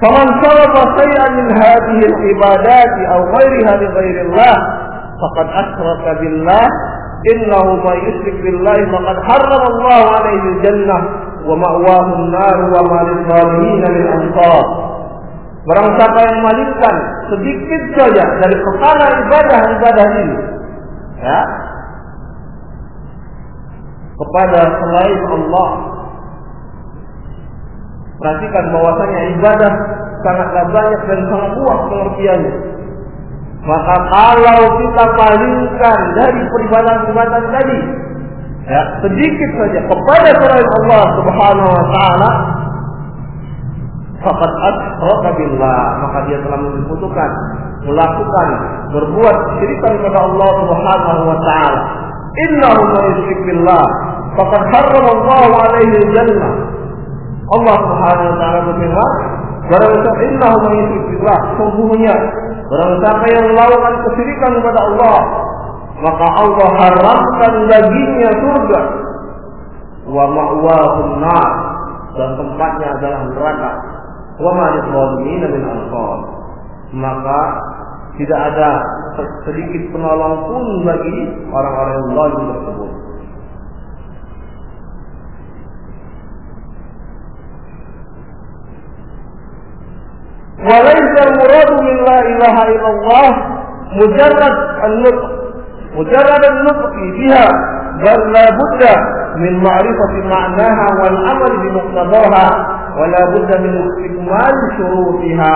فمن صرف شيئا من هذه العبادات أو غيرها لغير الله فقد أشرك بالله innahu may yushrik billahi faqad harrama Allah alaihi jannah wa ma'wahu nar wa ma zalimin ansar. Barang siapa yang memalingkan sedikit saja dari kepala ibadah-ibadah ini, ya, kepada selain Allah. Perhatikan bahwasanya ibadah sangatlah banyak dan sangat luas pengertiannya. Maka kalau kita palingkan dari peribadatan-peribadatan tadi, ya, sedikit saja kepada selain Allah Subhanahu wa taala, asyraka billah, maka dia telah menyebutkan melakukan berbuat syirikan kepada Allah Subhanahu wa taala. Innahu man yusyrik billah faqad Allah alaihi jannah. Allah Subhanahu wa taala berfirman, Barang siapa innahu billah, sungguhnya barang siapa yang melakukan kesyirikan kepada Allah, maka Allah haramkan baginya surga. Wa ma'wahun nar dan tempatnya adalah neraka. Wa ma lizalimin min ansar. Maka tidak ada sedikit penolong pun bagi orang-orang yang zalim tersebut. Muradu min la ilaha illallah mujarrad an-nutq mujarrad an-nutq biha bal la budda min ma'rifati ma'naha wal amal bi muqtadaha wa la budda min istikmal syurutiha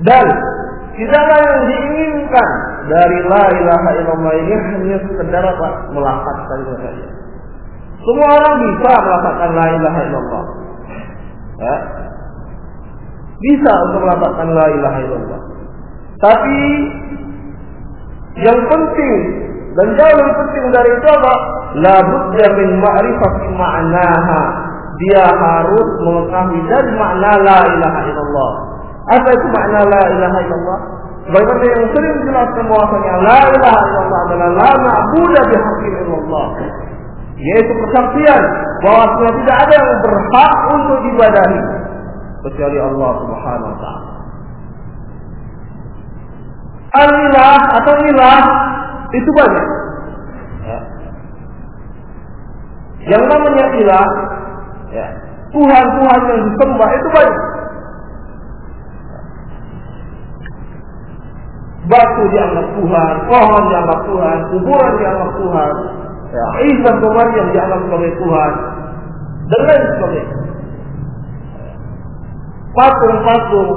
dan tidaklah yang diinginkan dari la ilaha illallah ini hanya sekedar apa melafazkan saja semua orang bisa melakukan la ilaha illallah. Ya. Bisa untuk melakukan la ilaha illallah. Tapi yang penting dan jauh lebih penting dari itu apa? La budda min ma'rifati ma'naha. Dia harus mengetahui dari makna la ilaha illallah. Apa itu makna la ilaha illallah? Bagaimana yang sering dijelaskan bahwasanya la ilaha illallah adalah la ma'budu bihaqqin illallah yaitu persaksian bahwa tidak ada yang berhak untuk diibadahi kecuali Allah Subhanahu wa taala. Al-ilah atau ilah itu banyak. Ya. Yang namanya ilah, ya, Tuhan-Tuhan yang disembah itu banyak. Batu dianggap Tuhan, pohon dianggap Tuhan, kuburan dianggap Tuhan, ya, Isa bin Maryam dianggap sebagai Tuhan dan lain sebagainya. Patung-patung,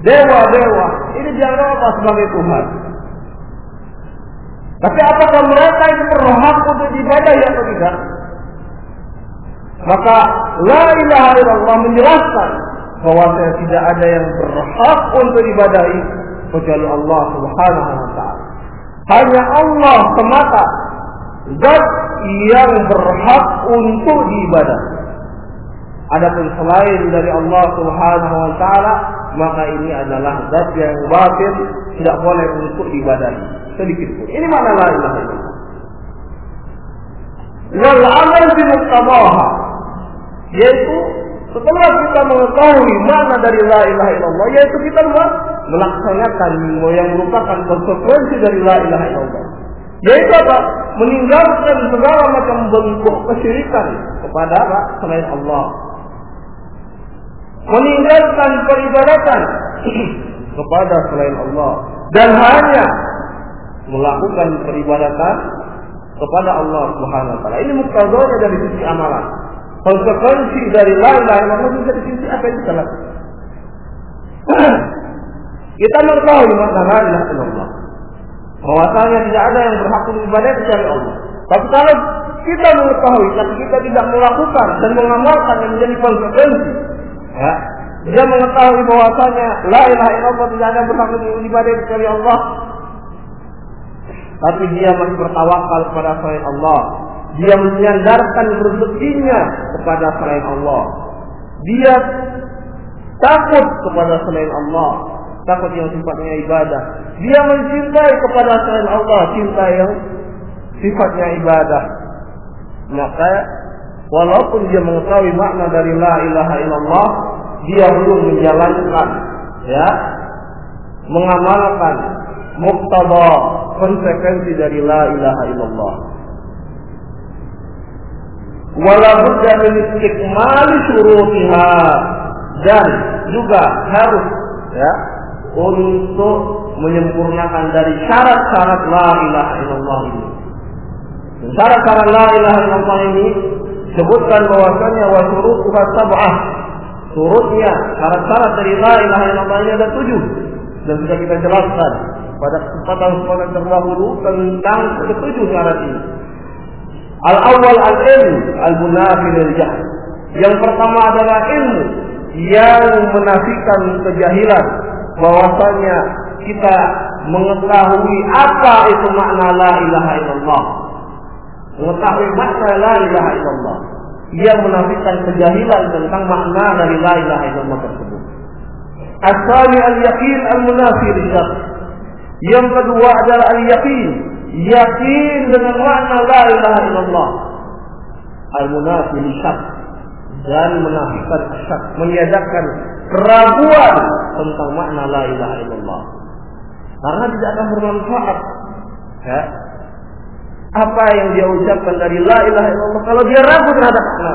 dewa-dewa ini dianggap apa sebagai Tuhan. Tapi apakah mereka itu berhak untuk diibadah ya atau tidak? Maka la ilaha illallah menjelaskan bahwa tidak ada yang berhak untuk ibadahi kecuali Allah Subhanahu wa taala. Hanya Allah semata zat yang berhak untuk diibadah. Adapun selain dari Allah Subhanahu wa taala, maka ini adalah zat yang batin, tidak boleh untuk diibadahi sedikit pun. Ini mana la ilaha illallah. Wal amal bi yaitu setelah kita mengetahui mana dari la ilaha illallah yaitu kita melaksanakan yang merupakan konsekuensi dari la ilaha illallah. Yaitu apa? Meninggalkan segala macam bentuk kesyirikan kepada apa? Selain Allah. Meninggalkan peribadatan kepada selain Allah. Dan hanya melakukan peribadatan kepada Allah Subhanahu wa taala. Ini muktadanya dari sisi amalan. Konsekuensi dari la ilaha illallah itu dari sisi apa itu salah. Kita mengetahui makna la bahwasanya tidak ada yang berhak untuk ibadah kecuali Allah. Tapi kalau kita mengetahui tapi kita tidak melakukan dan mengamalkan yang menjadi konsekuensi, ya, dia mengetahui bahwasanya la ilaha illallah tidak ada berhak untuk ibadah kecuali Allah. Tapi dia masih bertawakal kepada selain Allah. Dia menyandarkan rezekinya kepada selain Allah. Dia takut kepada selain Allah takut yang sifatnya ibadah. Dia mencintai kepada selain Allah cinta yang sifatnya ibadah. Maka walaupun dia mengetahui makna dari la ilaha illallah, dia belum menjalankan ya mengamalkan muktaba konsekuensi dari la ilaha illallah. Wala budda min istikmali syurutiha dan juga harus ya untuk menyempurnakan dari syarat-syarat la ilaha illallah ini. Syarat-syarat la ilaha illallah ini sebutkan bahwasanya wa syurutuha sab'ah. Surutnya, syarat-syarat dari la ilaha illallah ini ada tujuh. Dan sudah kita jelaskan pada kesempatan-kesempatan terdahulu tentang ketujuh syarat ini. Al-awwal al-ilm al-munafi lil Yang pertama adalah ilmu yang menafikan kejahilan bahwasanya kita mengetahui apa itu makna la ilaha illallah. Mengetahui makna la ilaha illallah. Ia menafikan kejahilan tentang makna dari la ilaha illallah tersebut. Asali al-yaqin al-munafi Yang kedua adalah al-yaqin. Yakin dengan makna la ilaha illallah. Al-munafi dan menafikan syak, meniadakan keraguan tentang makna la ilaha illallah. Karena tidak akan bermanfaat. Ya. Apa yang dia ucapkan dari la ilaha illallah kalau dia ragu terhadap makna.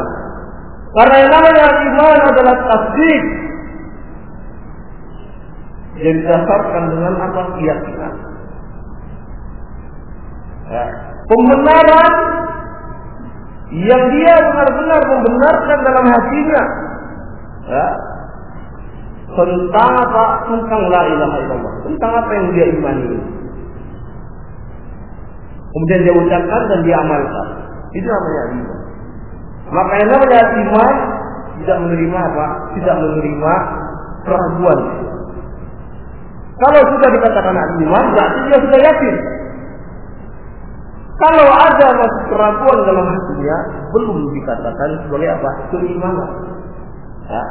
Karena yang namanya iman adalah tasdik. Yang didasarkan dengan apa keyakinan. Ya. Pembenaran yang dia benar-benar membenarkan dalam hatinya. Ya. Tentang apa? Tentang la ilaha illallah. Tentang apa yang dia imani. Kemudian dia ucapkan dan dia amalkan. Itu namanya iman. Maka yang namanya iman tidak menerima apa? Tidak menerima keraguan. Kalau sudah dikatakan iman, berarti dia sudah yakin. Kalau ada masih keraguan dalam hatinya, belum dikatakan sebagai apa? Keimanan. Ya.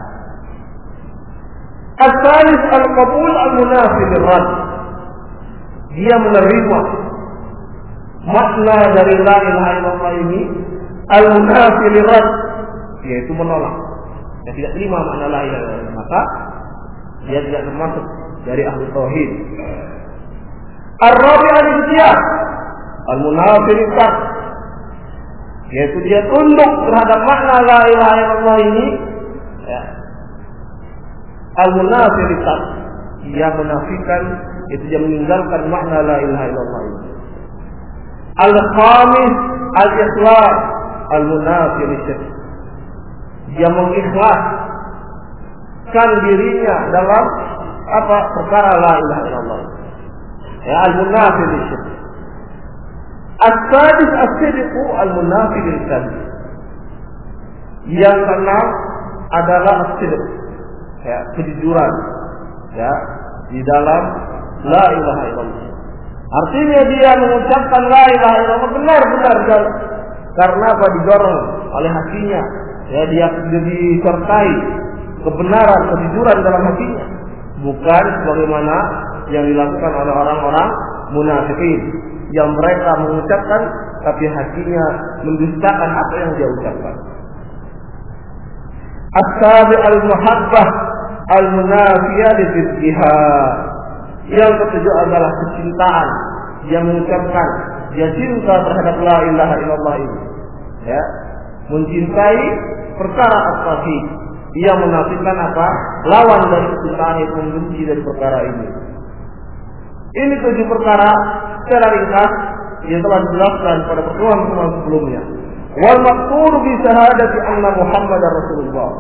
Asalis al-qabul al-munafi rad Dia menerima makna dari la ilaha illallah ini al-munafi rad yaitu menolak. Dia tidak terima makna la ilaha illallah. Maka dia tidak termasuk dari ahli tauhid. Ar-rabi al-ibtiyah Al-munafiqah yaitu dia tunduk terhadap makna la ilaha illallah ini ya. Al-munafiqah dia menafikan itu dia meninggalkan makna la ilaha illallah ini. Al-khamis al-ikhlas al-munafiq dia mengikhlaskan dirinya dalam apa perkara la ilaha illallah. Ya al-munafiq As-sadis as-sidqu al-munafi lil Yang keenam adalah as-sidq. Ya, kejujuran. Ya, di dalam la ilaha illallah. Artinya dia mengucapkan la ilaha illallah benar-benar karena apa didorong oleh hatinya. Ya, dia disertai kebenaran, kejujuran dalam hatinya. Bukan sebagaimana yang dilakukan oleh orang-orang munafikin yang mereka mengucapkan tapi hatinya mendustakan apa yang dia ucapkan. As-sabi al-muhabbah al-munafiyah li Yang ketujuh adalah kecintaan yang mengucapkan dia cinta terhadap la ilaha illallah ini. Ya, mencintai perkara as-safi. Ia menafikan apa? Lawan dari kecintaan itu membenci dari perkara ini. Ini tujuh perkara secara ringkas yang telah dijelaskan pada pertemuan-pertemuan sebelumnya. Wal maqtur bi syahadati anna Muhammad Rasulullah.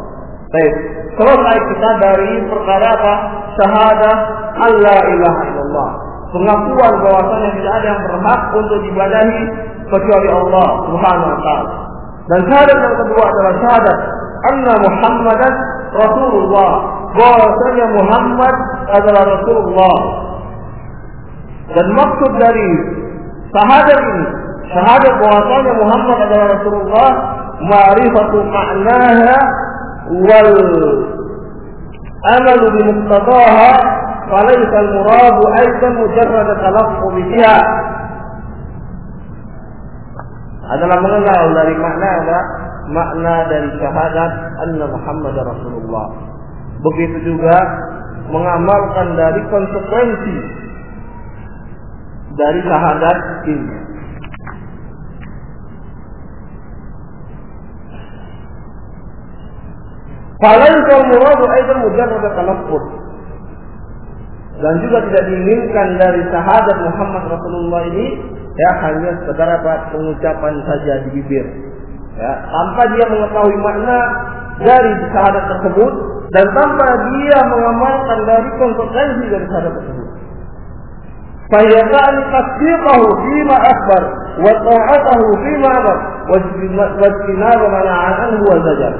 Baik, selesai kita dari perkara apa? Syahadah Allah ilaha illallah. Pengakuan bahwasanya tidak ada yang berhak untuk diibadahi kecuali Allah Subhanahu wa taala. Dan syahadat yang kedua adalah syahadat anna Muhammadan Rasulullah. Bahwasanya Muhammad adalah Rasulullah dan maksud dari syahadat ini, syahadat bahwasanya Muhammad adalah Rasulullah, ma'rifatu ma'naha wal amal bi muqtadaha falaysa al-murad aidan mujarrad talaffuz biha adalah mengenal dari makna ada makna dari syahadat anna Muhammad Rasulullah. Begitu juga mengamalkan dari konsekuensi dari syahadat ini. Falaisa muradu aidan mujarrad talaffuz. Dan juga tidak diinginkan dari syahadat Muhammad Rasulullah ini ya hanya sekedar apa pengucapan saja di bibir. Ya, tanpa dia mengetahui makna dari syahadat tersebut dan tanpa dia mengamalkan dari konsekuensi dari syahadat tersebut. فيجعل تصديقه فيما أخبر وطاعته فيما أمر واجتناب ما نهى عنه وزجر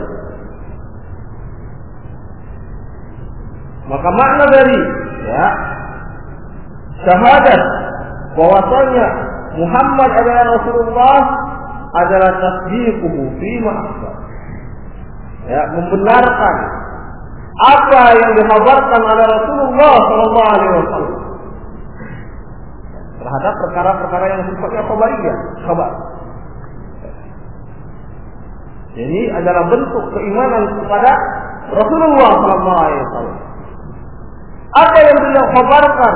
Maka makna dari ya syahadat bahwasanya Muhammad adalah Rasulullah adalah tasdiquhu fima akhbar ya membenarkan apa yang dikhabarkan oleh Rasulullah sallallahu alaihi wasallam terhadap perkara-perkara yang sifatnya khabariyah, khabar. Jadi adalah bentuk keimanan kepada Rasulullah SAW. Apa yang beliau khabarkan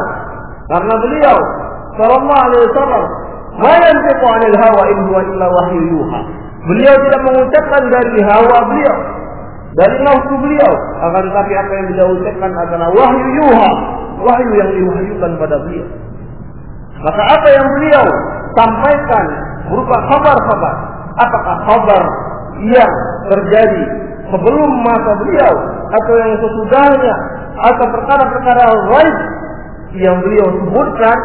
karena beliau Sallallahu Alaihi Wasallam Mayantiqu anil hawa in huwa illa wahyu yuha. Beliau tidak mengucapkan dari hawa beliau, dari nafsu beliau. Akan tetapi apa yang beliau ucapkan adalah wahyu yuha, wahyu yang diwahyukan pada beliau. Maka apa yang beliau sampaikan berupa kabar-kabar, apakah kabar yang terjadi sebelum masa beliau atau yang sesudahnya atau perkara-perkara lain yang beliau sebutkan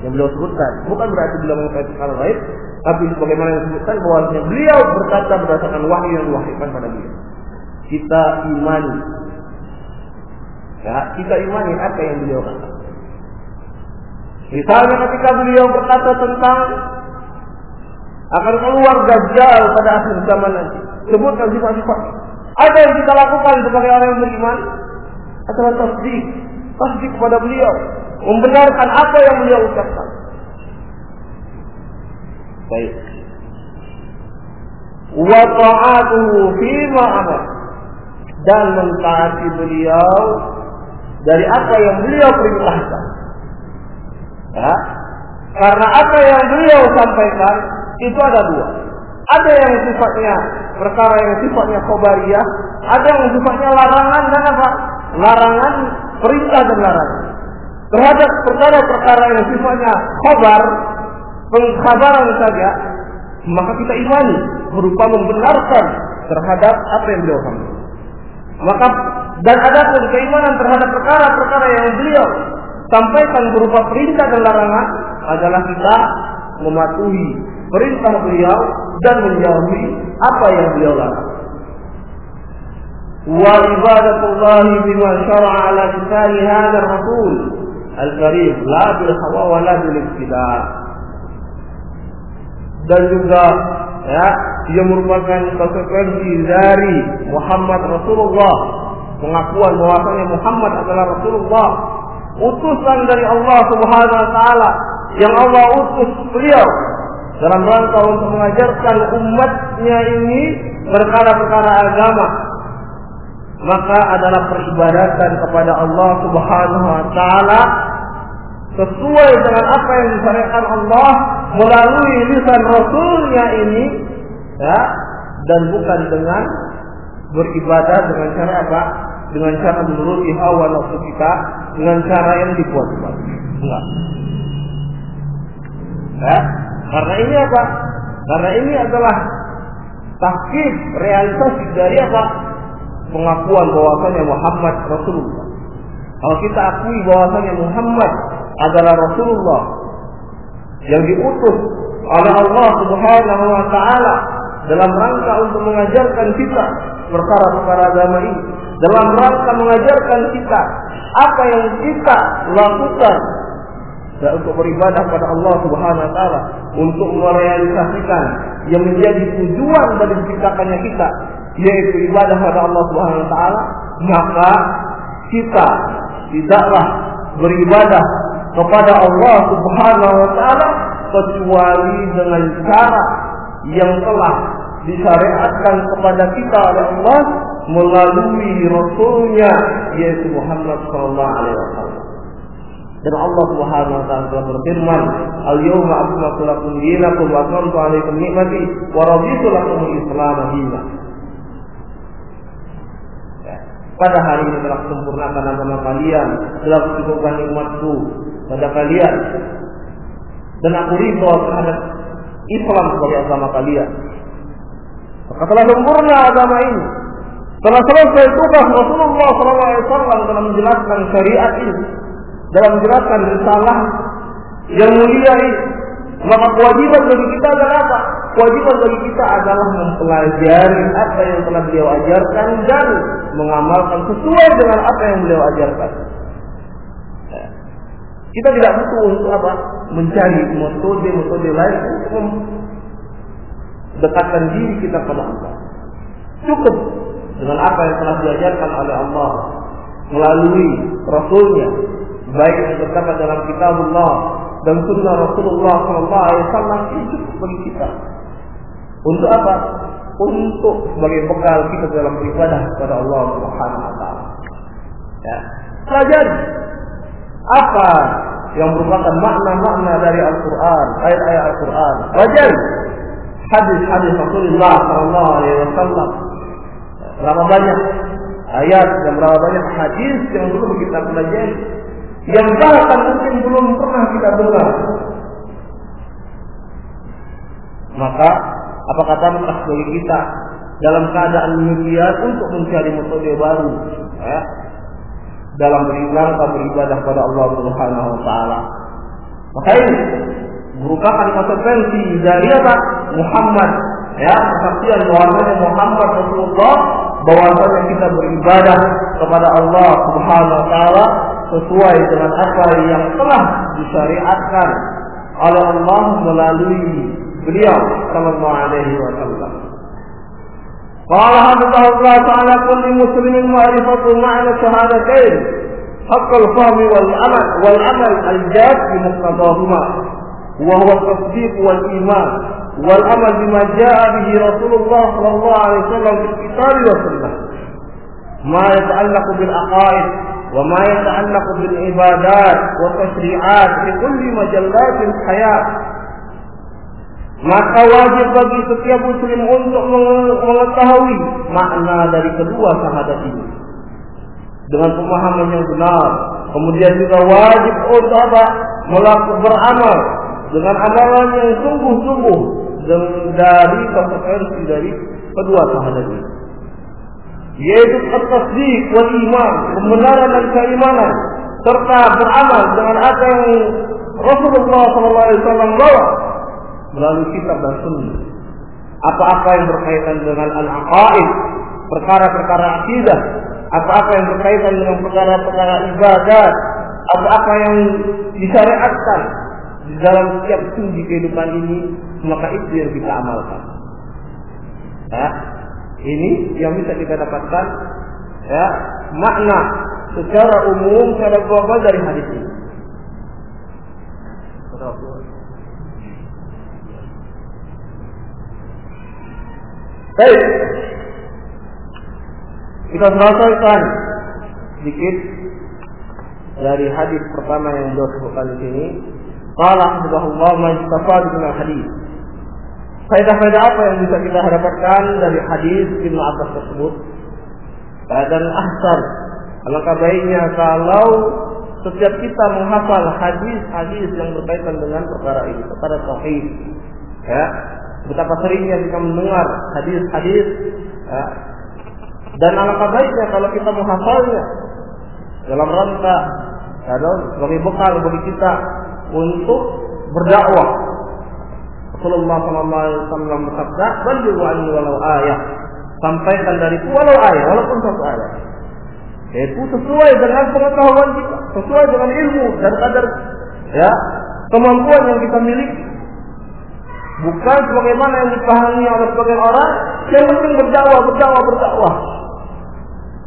yang beliau sebutkan. Bukan berarti beliau mengetahui perkara lain tapi sebagaimana yang disebutkan bahwa beliau berkata berdasarkan wahyu yang diwahyukan pada beliau kita imani. Ya kita imani apa yang beliau kata misalnya ketika beliau berkata tentang akan keluar dajjal pada akhir zaman nanti sebutkan sifat-sifat. Ada yang kita lakukan sebagai orang yang beriman adalah tasdik. Tasdik kepada beliau. Membenarkan apa yang beliau ucapkan. Baik. Wa ta'atuhu fima amar. Dan mentaati beliau dari apa yang beliau perintahkan. Ya. Karena apa yang beliau sampaikan itu ada dua. Ada yang sifatnya perkara yang sifatnya khobariyah, ada yang sifatnya larangan dan apa? Larangan, perintah dan larangan. Terhadap perkara-perkara yang sifatnya khobar, pengkhabaran saja, maka kita imani berupa membenarkan terhadap apa yang beliau sampaikan. Maka dan ada pun keimanan terhadap perkara-perkara yang beliau sampaikan berupa perintah dan larangan adalah kita mematuhi perintah beliau dan menjauhi apa yang beliau larang. Bima syara'a ala lisan hadzal rasul al-karim la bil hawa wa la bil Dan juga ya ia merupakan konsekuensi dari Muhammad Rasulullah. Pengakuan bahwasanya Muhammad adalah Rasulullah. Utusan dari Allah Subhanahu wa taala yang Allah utus beliau dalam rangka untuk mengajarkan umatnya ini perkara-perkara agama maka adalah peribadatan kepada Allah Subhanahu wa taala sesuai dengan apa yang disyariatkan Allah melalui lisan Rasulnya ini ya dan bukan dengan beribadah dengan cara apa? Dengan cara menuruti hawa nafsu kita dengan cara yang dibuat-buat. Enggak. Ya, karena ini apa? Karena ini adalah tahkid realisasi dari apa? Pengakuan bahwasanya Muhammad Rasulullah. Kalau kita akui bahwasanya Muhammad adalah Rasulullah yang diutus oleh Allah Subhanahu wa taala dalam rangka untuk mengajarkan kita perkara-perkara agama ini, dalam rangka mengajarkan kita apa yang kita lakukan dan untuk beribadah pada Allah Subhanahu wa taala untuk merealisasikan yang menjadi tujuan dari diciptakannya kita yaitu ibadah pada Allah Subhanahu wa taala maka kita tidaklah beribadah kepada Allah Subhanahu wa taala kecuali dengan cara yang telah disyariatkan kepada kita oleh Allah melalui Rasulnya yaitu Muhammad sallallahu alaihi wasallam. Dan Allah Subhanahu wa taala telah berfirman, "Al-yawma akmaltu lakum dinakum wa atmamtu 'alaikum ni'mati wa raditu lakum al-Islam dinan." Pada hari ini telah sempurnakan agama kalian, telah cukupkan nikmatku pada kalian. Dan aku ridho terhadap Islam sebagai agama kalian. Maka telah sempurna agama ini. Telah selesai tugas Rasulullah SAW dalam menjelaskan syariat ini dalam menjelaskan risalah yang mulia ini. Maka kewajiban bagi kita adalah apa? Kewajiban bagi kita adalah mempelajari apa yang telah beliau ajarkan dan mengamalkan sesuai dengan apa yang beliau ajarkan. Kita tidak butuh untuk apa? Mencari metode-metode lain untuk mendekatkan diri kita kepada Allah. Cukup dengan apa yang telah diajarkan oleh Allah melalui Rasulnya baik yang terdapat dalam kitab Allah dan sunnah Rasulullah Wasallam ini cukup bagi kita. Untuk apa? Untuk sebagai bekal kita dalam beribadah kepada Allah Subhanahu Wa Taala. Ya. Pelajari apa yang merupakan makna-makna dari Al-Quran, ayat-ayat Al-Quran. Pelajari hadis-hadis Rasulullah Sallallahu Alaihi Wasallam berapa banyak ayat dan berapa banyak hadis yang perlu kita pelajari yang bahkan mungkin belum pernah kita dengar. Maka apa kata bagi kita dalam keadaan demikian untuk mencari metode baru ya, dalam berangka beribadah pada Allah Subhanahu wa taala. Maka ini merupakan konsekuensi dari apa? Muhammad ya, kesaksian bahwasanya Muhammad Rasulullah bahwasanya kita beribadah kepada Allah Subhanahu wa taala sesuai dengan apa yang telah disyariatkan oleh Allah melalui beliau sallallahu alaihi wasallam. قال حفظه الله تعالى كل مسلم معرفة معنى شهادتين حق الفهم والعمل والعمل الجاد بمقتضاهما وهو التصديق والإيمان والعمل بما جاء به رسول الله صلى الله عليه وسلم في الكتاب والسنة ما يتعلق بالعقائد وما يتعلق بالعبادات والتشريعات في كل مجلات الحياة maka wajib bagi setiap muslim untuk mengetahui makna dari kedua syahadat ini dengan pemahaman yang benar. Kemudian juga wajib untuk apa? Melakukan beramal dengan amalan yang sungguh-sungguh dari konsekuensi dari kedua syahadat ini. Yaitu at-tasdiq wal iman, kebenaran dan keimanan serta beramal dengan apa yang Rasulullah SAW bawa melalui kitab dan sunnah. Apa-apa yang berkaitan dengan al-aqaid, perkara-perkara akidah, apa-apa yang berkaitan dengan perkara-perkara ibadat, apa-apa yang disyariatkan di dalam setiap studi kehidupan ini, maka itu yang kita amalkan. Ya, ini yang bisa kita dapatkan ya makna secara umum secara global dari hadis ini. Baik. Kita selesaikan sedikit dari hadis pertama yang beliau sebutkan di sini. Qala ma istafad min hadis. Faedah-faedah apa yang bisa kita dapatkan dari hadis Ibnu Abbas tersebut? Dan ahsan. Alangkah baiknya kalau setiap kita menghafal hadis-hadis yang berkaitan dengan perkara ini, perkara tauhid. Ya, betapa seringnya kita mendengar hadis-hadis ya, dan alangkah baiknya kalau kita menghafalnya dalam rangka atau sebagai bekal bagi kita untuk berdakwah. Rasulullah Wasallam bersabda, "Balighu anni walau ayat." Sampaikan dari walau ayat, walaupun satu ayat. Yaitu sesuai dengan pengetahuan kita, sesuai dengan ilmu dan kadar ya kemampuan yang kita miliki. Bukan sebagaimana yang dipahami oleh sebagian orang yang penting berdakwah, berdakwah, berdakwah.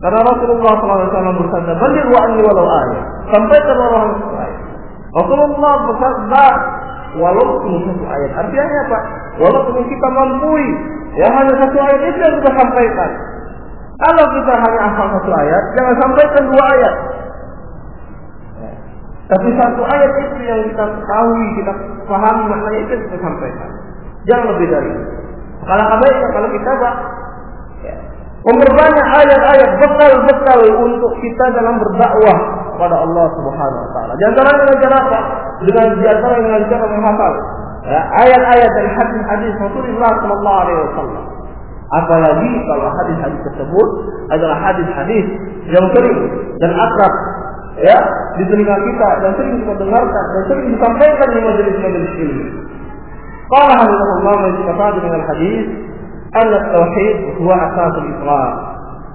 Karena Rasulullah SAW bersabda, "Baligh wa anni walau ayat." Sampaikan satu ayat. Rasulullah bersabda, walaupun satu ayat. Artinya apa? Walaupun kita mampu, ya hanya satu ayat itu yang kita sampaikan. Kalau kita hanya hafal satu ayat, jangan sampaikan dua ayat. Tapi satu ayat itu yang kita ketahui, kita pahami maknanya itu kita sampaikan. Jangan lebih dari itu. Kalau baiknya kalau kita ya, memperbanyak ayat-ayat bekal-bekal untuk kita dalam berdakwah kepada Allah Subhanahu wa taala. Di antara dengan cara apa? Dengan di dengan cara menghafal ya, ayat-ayat dan hadis-hadis Rasulullah sallallahu alaihi wasallam. Apalagi kalau hadis-hadis tersebut adalah hadis-hadis yang sering dan akrab ya di telinga kita dan sering kita dengarkan dan sering disampaikan di majelis-majelis ilmu. Qala Allah man dengan hadis Alat tauhid huwa asasul Islam.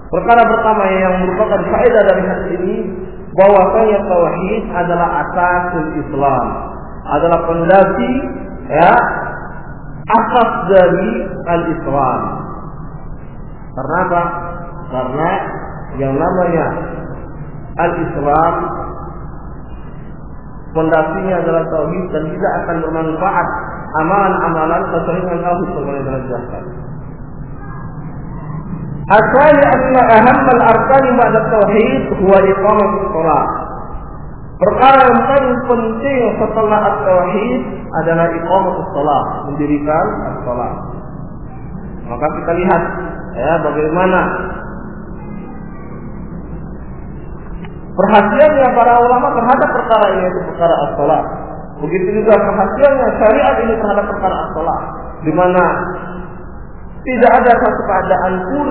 Perkara pertama yang merupakan faedah dari hadis ini bahwasanya tauhid adalah asasul Islam, adalah pondasi ya asas dari al-Islam. Karena apa? Karena yang namanya al-Islam fondasinya adalah tauhid dan tidak akan bermanfaat amalan-amalan kecuali dengan Subhanahu wa taala dijelaskan. Asali aham al arkan ibadat tauhid huwa iqamah sholat. Perkara yang paling penting setelah at-tauhid adalah iqamah sholat, mendirikan as-shalah. Maka kita lihat ya bagaimana Perhatiannya para ulama terhadap perkara ini itu perkara as-salat. Begitu juga perhatiannya syariat ini terhadap perkara as-salat. Di mana tidak ada satu keadaan pun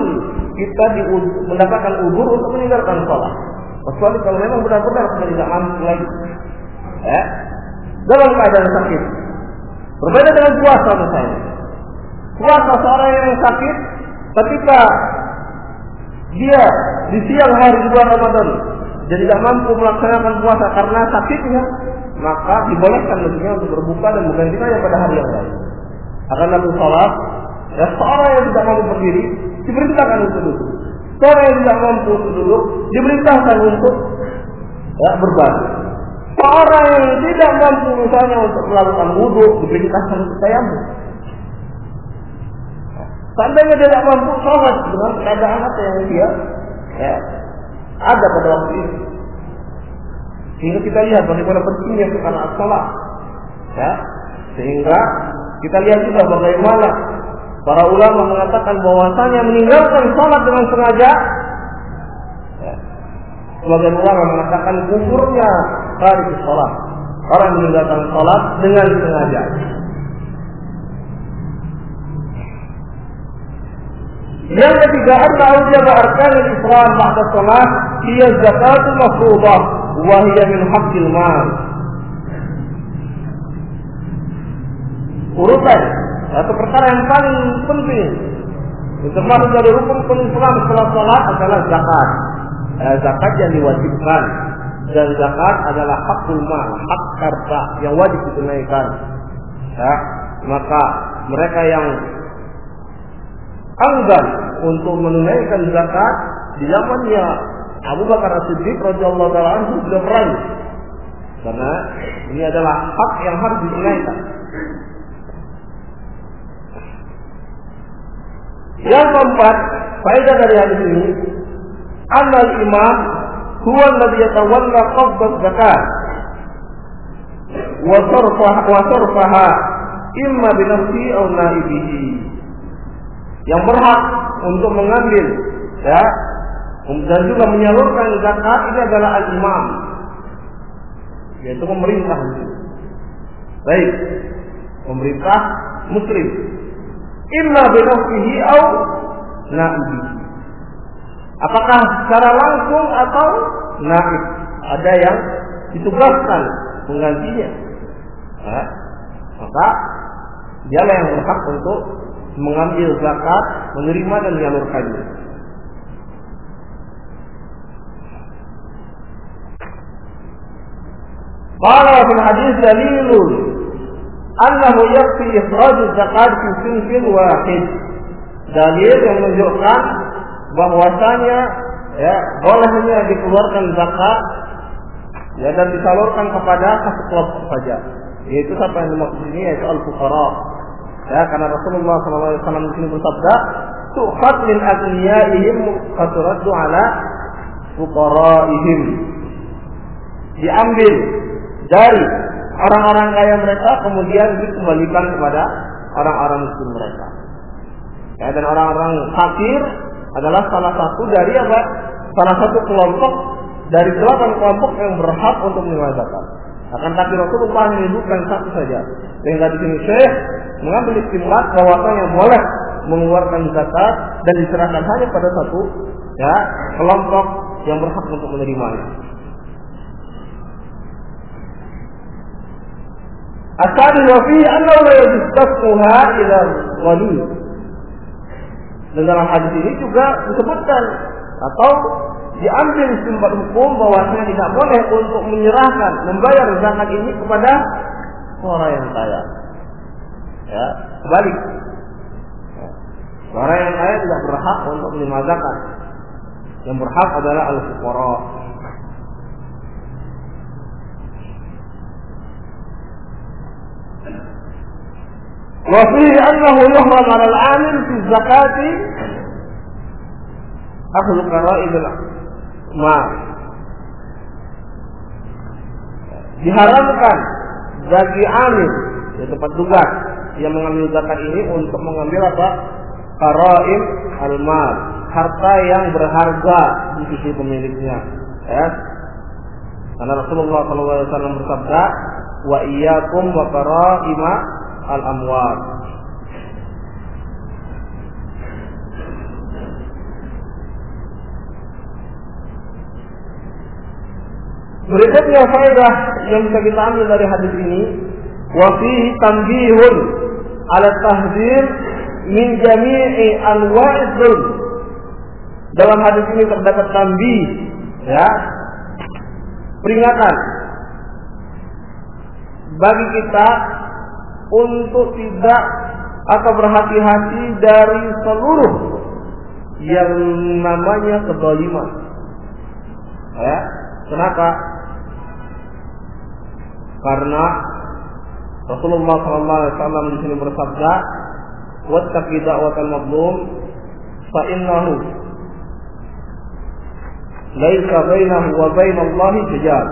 kita di, mendapatkan ubur untuk meninggalkan sholat. Kecuali kalau memang benar-benar kita tidak mampu lagi. Ya. Dalam keadaan sakit. Berbeda dengan puasa misalnya. Puasa seorang yang sakit ketika dia di siang hari di bulan Ramadan jadi tidak mampu melaksanakan puasa karena sakitnya, maka dibolehkan baginya untuk berbuka dan menggantikannya pada hari yang lain. Akan lalu sholat, ya seorang yang tidak mampu berdiri diperintahkan untuk duduk. Seorang yang tidak mampu untuk duduk diperintahkan untuk ya, berbaring. Seorang yang tidak mampu misalnya untuk melakukan wudhu diperintahkan untuk tayamum. Seandainya dia tidak mampu sholat dengan keadaan apa yang dia ya, ada pada waktu itu. Sehingga kita lihat bagaimana pentingnya perkara sholat. Ya, sehingga kita lihat juga bagaimana para ulama mengatakan bahwasanya meninggalkan sholat dengan sengaja. Ya, sebagian ulama mengatakan kufurnya dari sholat. Orang meninggalkan sholat dengan sengaja. Yang ketiga, anna awjaba arkan al-Islam ba'da salat hiya zakatul mafruḍah wa hiya min haqqil mal. Urutan atau perkara yang paling penting termasuk dari rukun Islam setelah salat adalah zakat. Eh, zakat yang diwajibkan dan zakat adalah hakul mal, hak harta yang wajib ditunaikan. Ya, maka mereka yang enggan untuk menunaikan zakat di zamannya Abu Bakar As-Siddiq radhiyallahu taala anhu sudah berani. Karena ini adalah hak yang harus ditunaikan. Yang keempat, faedah dari hadis ini, amal imam huwa alladhi yatawalla qabd zakat wa sarfaha wa sarfaha imma bi nafsi aw naibihi yang berhak untuk mengambil ya dan juga menyalurkan zakat ini adalah al-imam yaitu pemerintah. Baik pemerintah muslim. Imma binafsihi au naibi. Apakah secara langsung atau naib? Ada yang ditugaskan menggantinya ya, maka dialah yang berhak untuk mengambil zakat, menerima dan menyalurkannya. Qala fil hadis dalilun annahu yakfi ikhraj zakat fi sinfin wahid. Dalil yang menunjukkan bahwasanya ya bolehnya dikeluarkan zakat ya dan disalurkan kepada satu kelompok saja. Yaitu siapa yang dimaksud ini yaitu al-fuqara, Ya, karena Rasulullah SAW di sini bersabda, "Tu'khad min aghniyaihim faturaddu ala fuqaraihim." Diambil dari orang-orang kaya mereka kemudian dikembalikan kepada orang-orang miskin mereka. Ya, dan orang-orang fakir adalah salah satu dari apa? Salah satu kelompok dari delapan kelompok yang berhak untuk menerima zakat. Akan tapi Rasulullah menyebutkan satu saja. Sehingga di sini Syekh mengambil istimewa bahwasanya boleh mengeluarkan zakat dan diserahkan hanya pada satu ya kelompok yang berhak untuk menerimanya. Asal wa fi annahu la ila. Dan dalam hadis ini juga disebutkan atau diambil sumber hukum bahwasanya tidak boleh untuk menyerahkan membayar zakat ini kepada orang yang kaya. Ya, kebalik. Ya. Orang yang kaya tidak berhak untuk menerima zakat. Yang berhak adalah al-fuqara. وفيه أنه يحرم على العامل في الزكاة أخذ قرائب المال diharamkan bagi amil yaitu petugas yang mengambil zakat ini untuk mengambil apa? Karaim almal, harta yang berharga di sisi pemiliknya. Ya. Karena Rasulullah SAW bersabda, wa iyyakum wa karaima al amwat. Berikutnya faedah yang bisa kita ambil dari hadis ini, wa fihi ala tahdir min jami'i anwa'iz zulm. Dalam hadis ini terdapat tambih ya peringatan bagi kita untuk tidak atau berhati-hati dari seluruh yang namanya kezaliman. Ya, kenapa? Karena Rasulullah SAW di sini bersabda, "Wattaqi da'watal mazlum fa innahu laisa bainahu wa bainallahi hijab."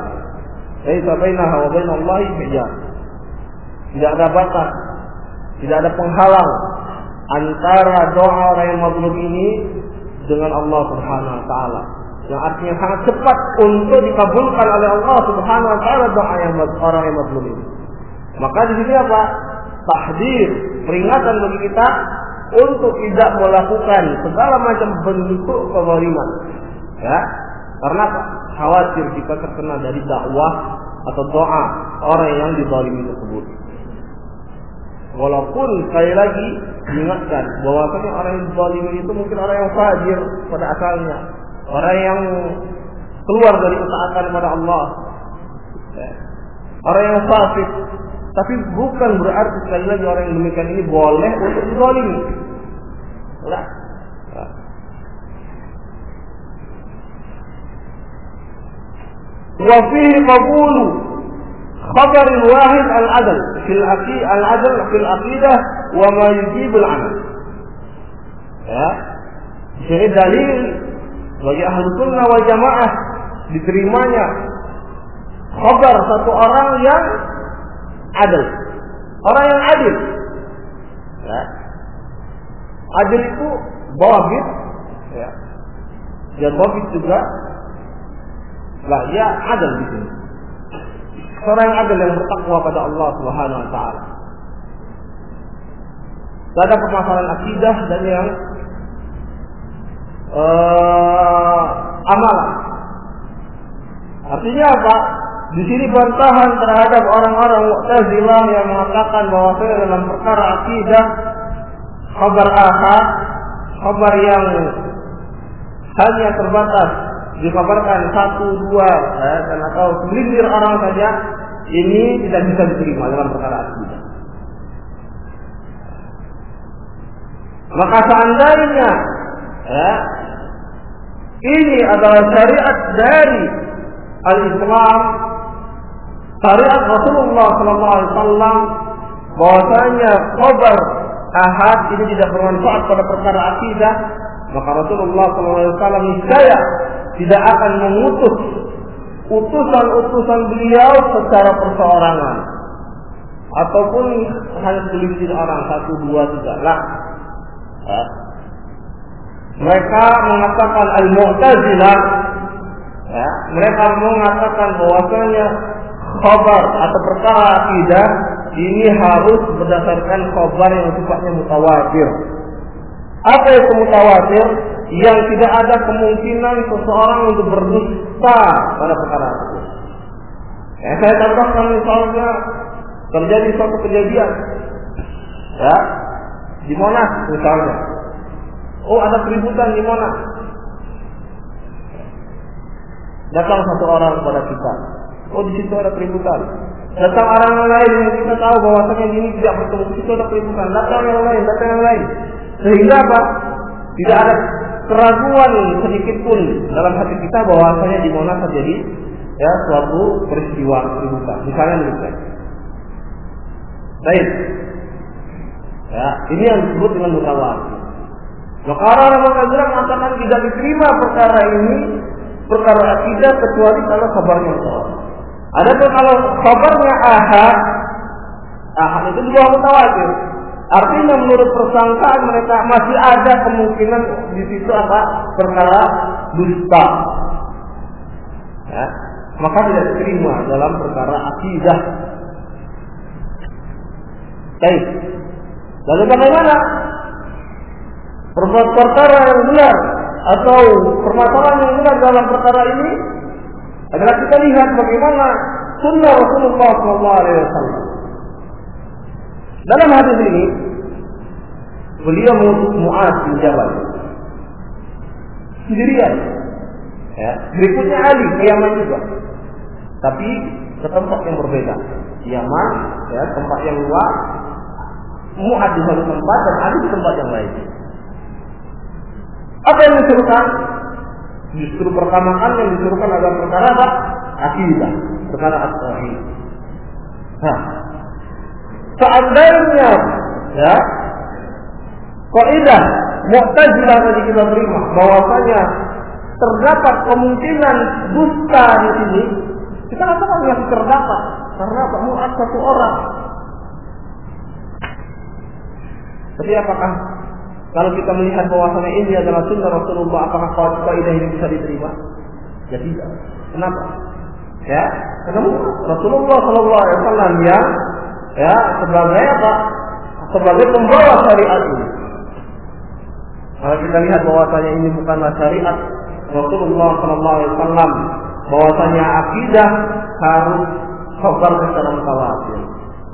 Laisa bainaha wa bainallahi hijab. Tidak ada batas, tidak ada penghalang antara doa orang yang mazlum ini dengan Allah Subhanahu wa taala. Yang artinya sangat cepat untuk dikabulkan oleh Allah Subhanahu wa taala doa yang orang yang mazlum ini. Maka di sini apa? Tahdir, peringatan bagi kita untuk tidak melakukan segala macam bentuk kezaliman. Ya, karena apa? Khawatir jika terkena dari dakwah atau doa orang yang dizalimi tersebut. Walaupun sekali lagi diingatkan bahwasanya orang yang dizalimi itu mungkin orang yang fajir pada asalnya, orang yang keluar dari ketaatan kepada Allah, ya. orang yang fasik. Tapi bukan berarti sekali lagi orang yang demikian ini boleh untuk dizalimi. Lah. Wa fihi qabulu khabar wahid al-adl fil aqidah al-adl fil aqidah wa ma yujib al-amal. Ya. Jadi dalil bagi ahli sunnah wal jamaah diterimanya khabar satu orang yang adil orang yang adil ya. adil itu bawabit ya. dan bawabit juga lah dia adil di sini. Seorang yang adil yang bertakwa pada Allah Subhanahu wa taala. Tidak ada permasalahan akidah dan yang uh, amalan. Artinya apa? Di sini bantahan terhadap orang-orang Mu'tazilah yang mengatakan bahwa dalam perkara akidah kabar ahad, kabar yang hanya terbatas dikabarkan satu dua eh, dan atau segelintir orang saja ini tidak bisa diterima dalam perkara akidah. Maka seandainya ya, ini adalah syariat dari al-Islam, syariat Rasulullah Sallallahu Alaihi Wasallam, bahwasanya kabar ahad ini tidak bermanfaat pada perkara akidah, maka Rasulullah Sallallahu Alaihi Wasallam niscaya tidak akan mengutus utusan-utusan beliau secara perseorangan ataupun hanya segelintir orang satu dua tiga lah ya. mereka mengatakan al-mu'tazilah ya. mereka mengatakan bahwasanya khabar atau perkara akidah ini harus berdasarkan khabar yang sifatnya mutawatir apa yang mutawatir yang tidak ada kemungkinan seseorang untuk berdusta pada perkara itu. Ya, saya contohkan misalnya terjadi suatu kejadian, ya di Monas misalnya. Oh ada keributan di Monas. Datang satu orang kepada kita. Oh di situ ada keributan. Datang orang lain yang kita tahu bahwasanya ini tidak bertemu di situ ada keributan. Datang yang lain, datang yang lain. Sehingga apa? Tidak ada keraguan sedikit pun dalam hati kita bahwasanya di mana terjadi ya suatu peristiwa keributan. Misalnya demikian. Baik. Ya, ini yang disebut dengan mutawatir. Maka orang Mu'tazilah mengatakan tidak diterima perkara ini perkara akidah kecuali kalau kabarnya sahih. Adapun kalau kabarnya ahad, ahad itu juga mutawatir. Artinya menurut persangkaan mereka masih ada kemungkinan di situ apa perkara dusta. Ya. maka tidak diterima dalam perkara akidah. Baik. Lalu bagaimana? Perbuat perkara yang benar atau permasalahan yang benar dalam perkara ini adalah kita lihat bagaimana sunnah Rasulullah SAW. Dalam hadis ini, beliau mengutus Muaz bin Jabal sendirian. Ya. Berikutnya Ali ke Yaman juga, tapi ke tempat yang berbeda. Yaman, ya, tempat yang luas. Muaz di satu tempat dan Ali di tempat yang lain. Apa yang disuruhkan? Justru pertama kali yang disuruhkan adalah perkara apa? Akidah, perkara as-sahih. Nah, seandainya ya kaidah Mu'tazilah tadi kita terima bahwasanya terdapat kemungkinan dusta di sini kita katakan masih terdapat. Karena apa? Muat satu orang. Tapi apakah kalau kita melihat bahwasanya ini adalah sunnah Rasulullah apakah kaidah ini bisa diterima ya tidak kenapa ya karena Rasulullah Shallallahu Alaihi Wasallam yang ya sebagai apa? Sebagai pembawa syariat ini. Kalau kita lihat bahwasanya ini bukanlah syariat Rasulullah Sallallahu Alaihi Wasallam, bahwasanya akidah harus khabar secara.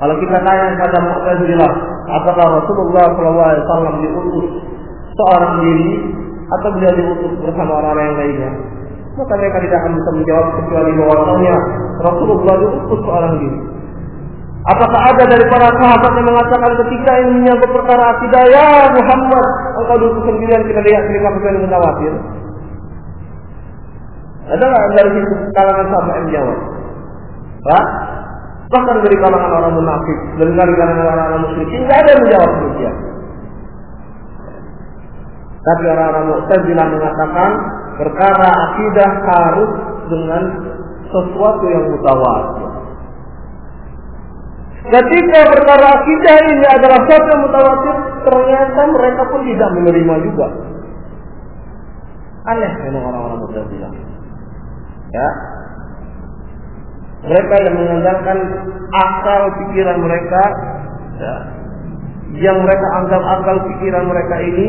Kalau kita tanya kepada Mu'tazilah, apakah Rasulullah Wasallam diutus seorang diri atau beliau diutus bersama orang-orang yang lainnya? Maka mereka tidak akan bisa menjawab kecuali bahwasanya Rasulullah diutus seorang diri. Apakah ada dari para sahabat yang mengatakan ketika ini menyangkut perkara akidah, ya Muhammad, engkau dulu sembilan kita lihat kemudian mutawatir? Ada nggak dari kalangan sahabat yang jawab? Pak, bahkan dari kalangan orang munafik, dari kalangan orang-orang musyrik, tidak ada yang menjawab demikian. Tapi orang-orang Mu'tazilah mengatakan perkara akidah harus dengan sesuatu yang mutawatir. Ketika perkara akidah ini adalah satu yang mutawatir, ternyata mereka pun tidak menerima juga. Aneh memang orang-orang Mu'tazilah. Ya. Mereka yang mengandalkan akal pikiran mereka, ya, yang mereka anggap akal pikiran mereka ini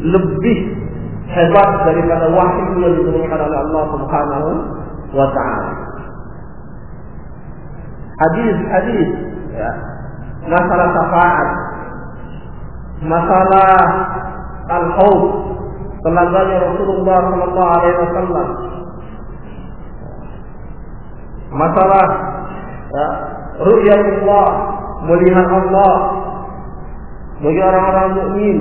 lebih hebat daripada wahyu yang diturunkan oleh Allah Subhanahu wa taala. Hadis-hadis ya, masalah syafaat, masalah al-haud, telaganya Rasulullah Sallallahu Alaihi Wasallam, masalah ya, ru'yatullah, melihat Allah. Bagi orang-orang mukmin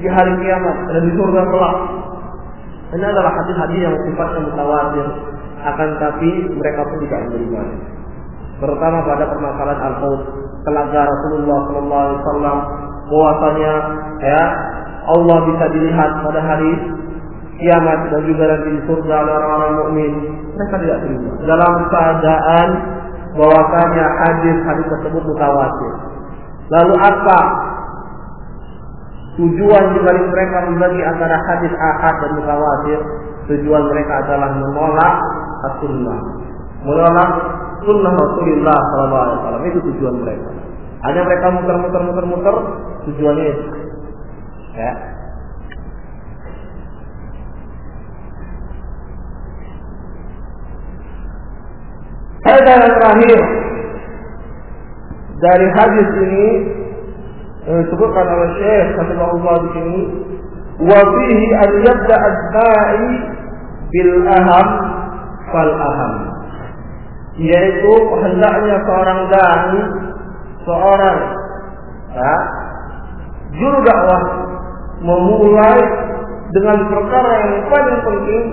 di hari kiamat dan di surga kelak. Ini adalah hadis-hadis yang sifatnya mutawatir, akan tapi mereka pun tidak menerima. Terutama pada permasalahan al-maut. Telaga Rasulullah Sallallahu Alaihi Wasallam ya Allah bisa dilihat pada hari kiamat dan juga nanti di surga orang-orang mukmin mereka tidak terima dalam keadaan bahwasanya hadis-hadis tersebut mutawatir lalu apa tujuan dibalik mereka membagi antara hadis ahad dan mutawatir tujuan mereka adalah menolak as-sunnah menolak sunnah Rasulullah Wasallam itu tujuan mereka. Hanya mereka muter-muter muter-muter tujuannya itu. Ya. Faedah yang terakhir dari hadis ini yang disebutkan oleh Syekh Allah di sini wa fihi an yabda ad-da'i bil aham fal aham yaitu hendaknya seorang dai, seorang ya, juru dakwah memulai dengan perkara yang paling penting,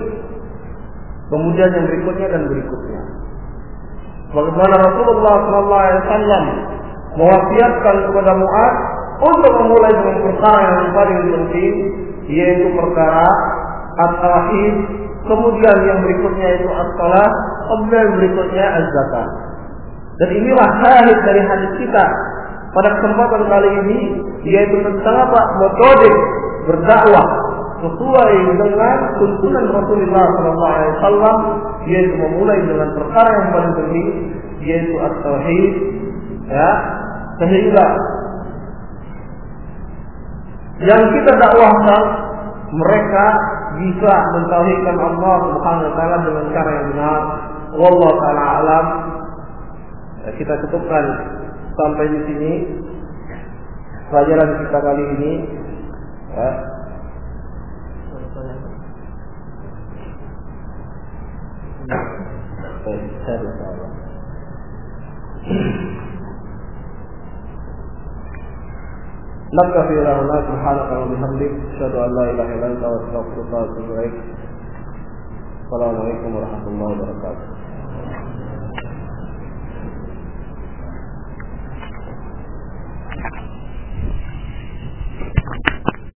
kemudian yang berikutnya dan berikutnya. Bagaimana Rasulullah SAW mewasiatkan kepada Mu'ad untuk memulai dengan perkara yang paling penting, yaitu perkara at-tauhid kemudian yang berikutnya itu as-salat, kemudian berikutnya az-zakat. Dan inilah syahid dari hadis kita pada kesempatan kali ini yaitu tentang apa? Metode berdakwah sesuai dengan tuntunan Rasulullah SAW yaitu memulai dengan perkara yang paling penting yaitu at-tauhid ya sehingga yang kita dakwahkan mereka bisa mentauhidkan Allah Subhanahu wa taala dengan cara yang benar. Wallahu taala alam. Ya, kita cukupkan sampai di sini pelajaran kita kali ini. Ya. نقف إلى هناك سبحانك وبحمدك أشهد أن لا إله إلا أنت واستغفرك وأتوب إليك. السلام عليكم ورحمة الله وبركاته.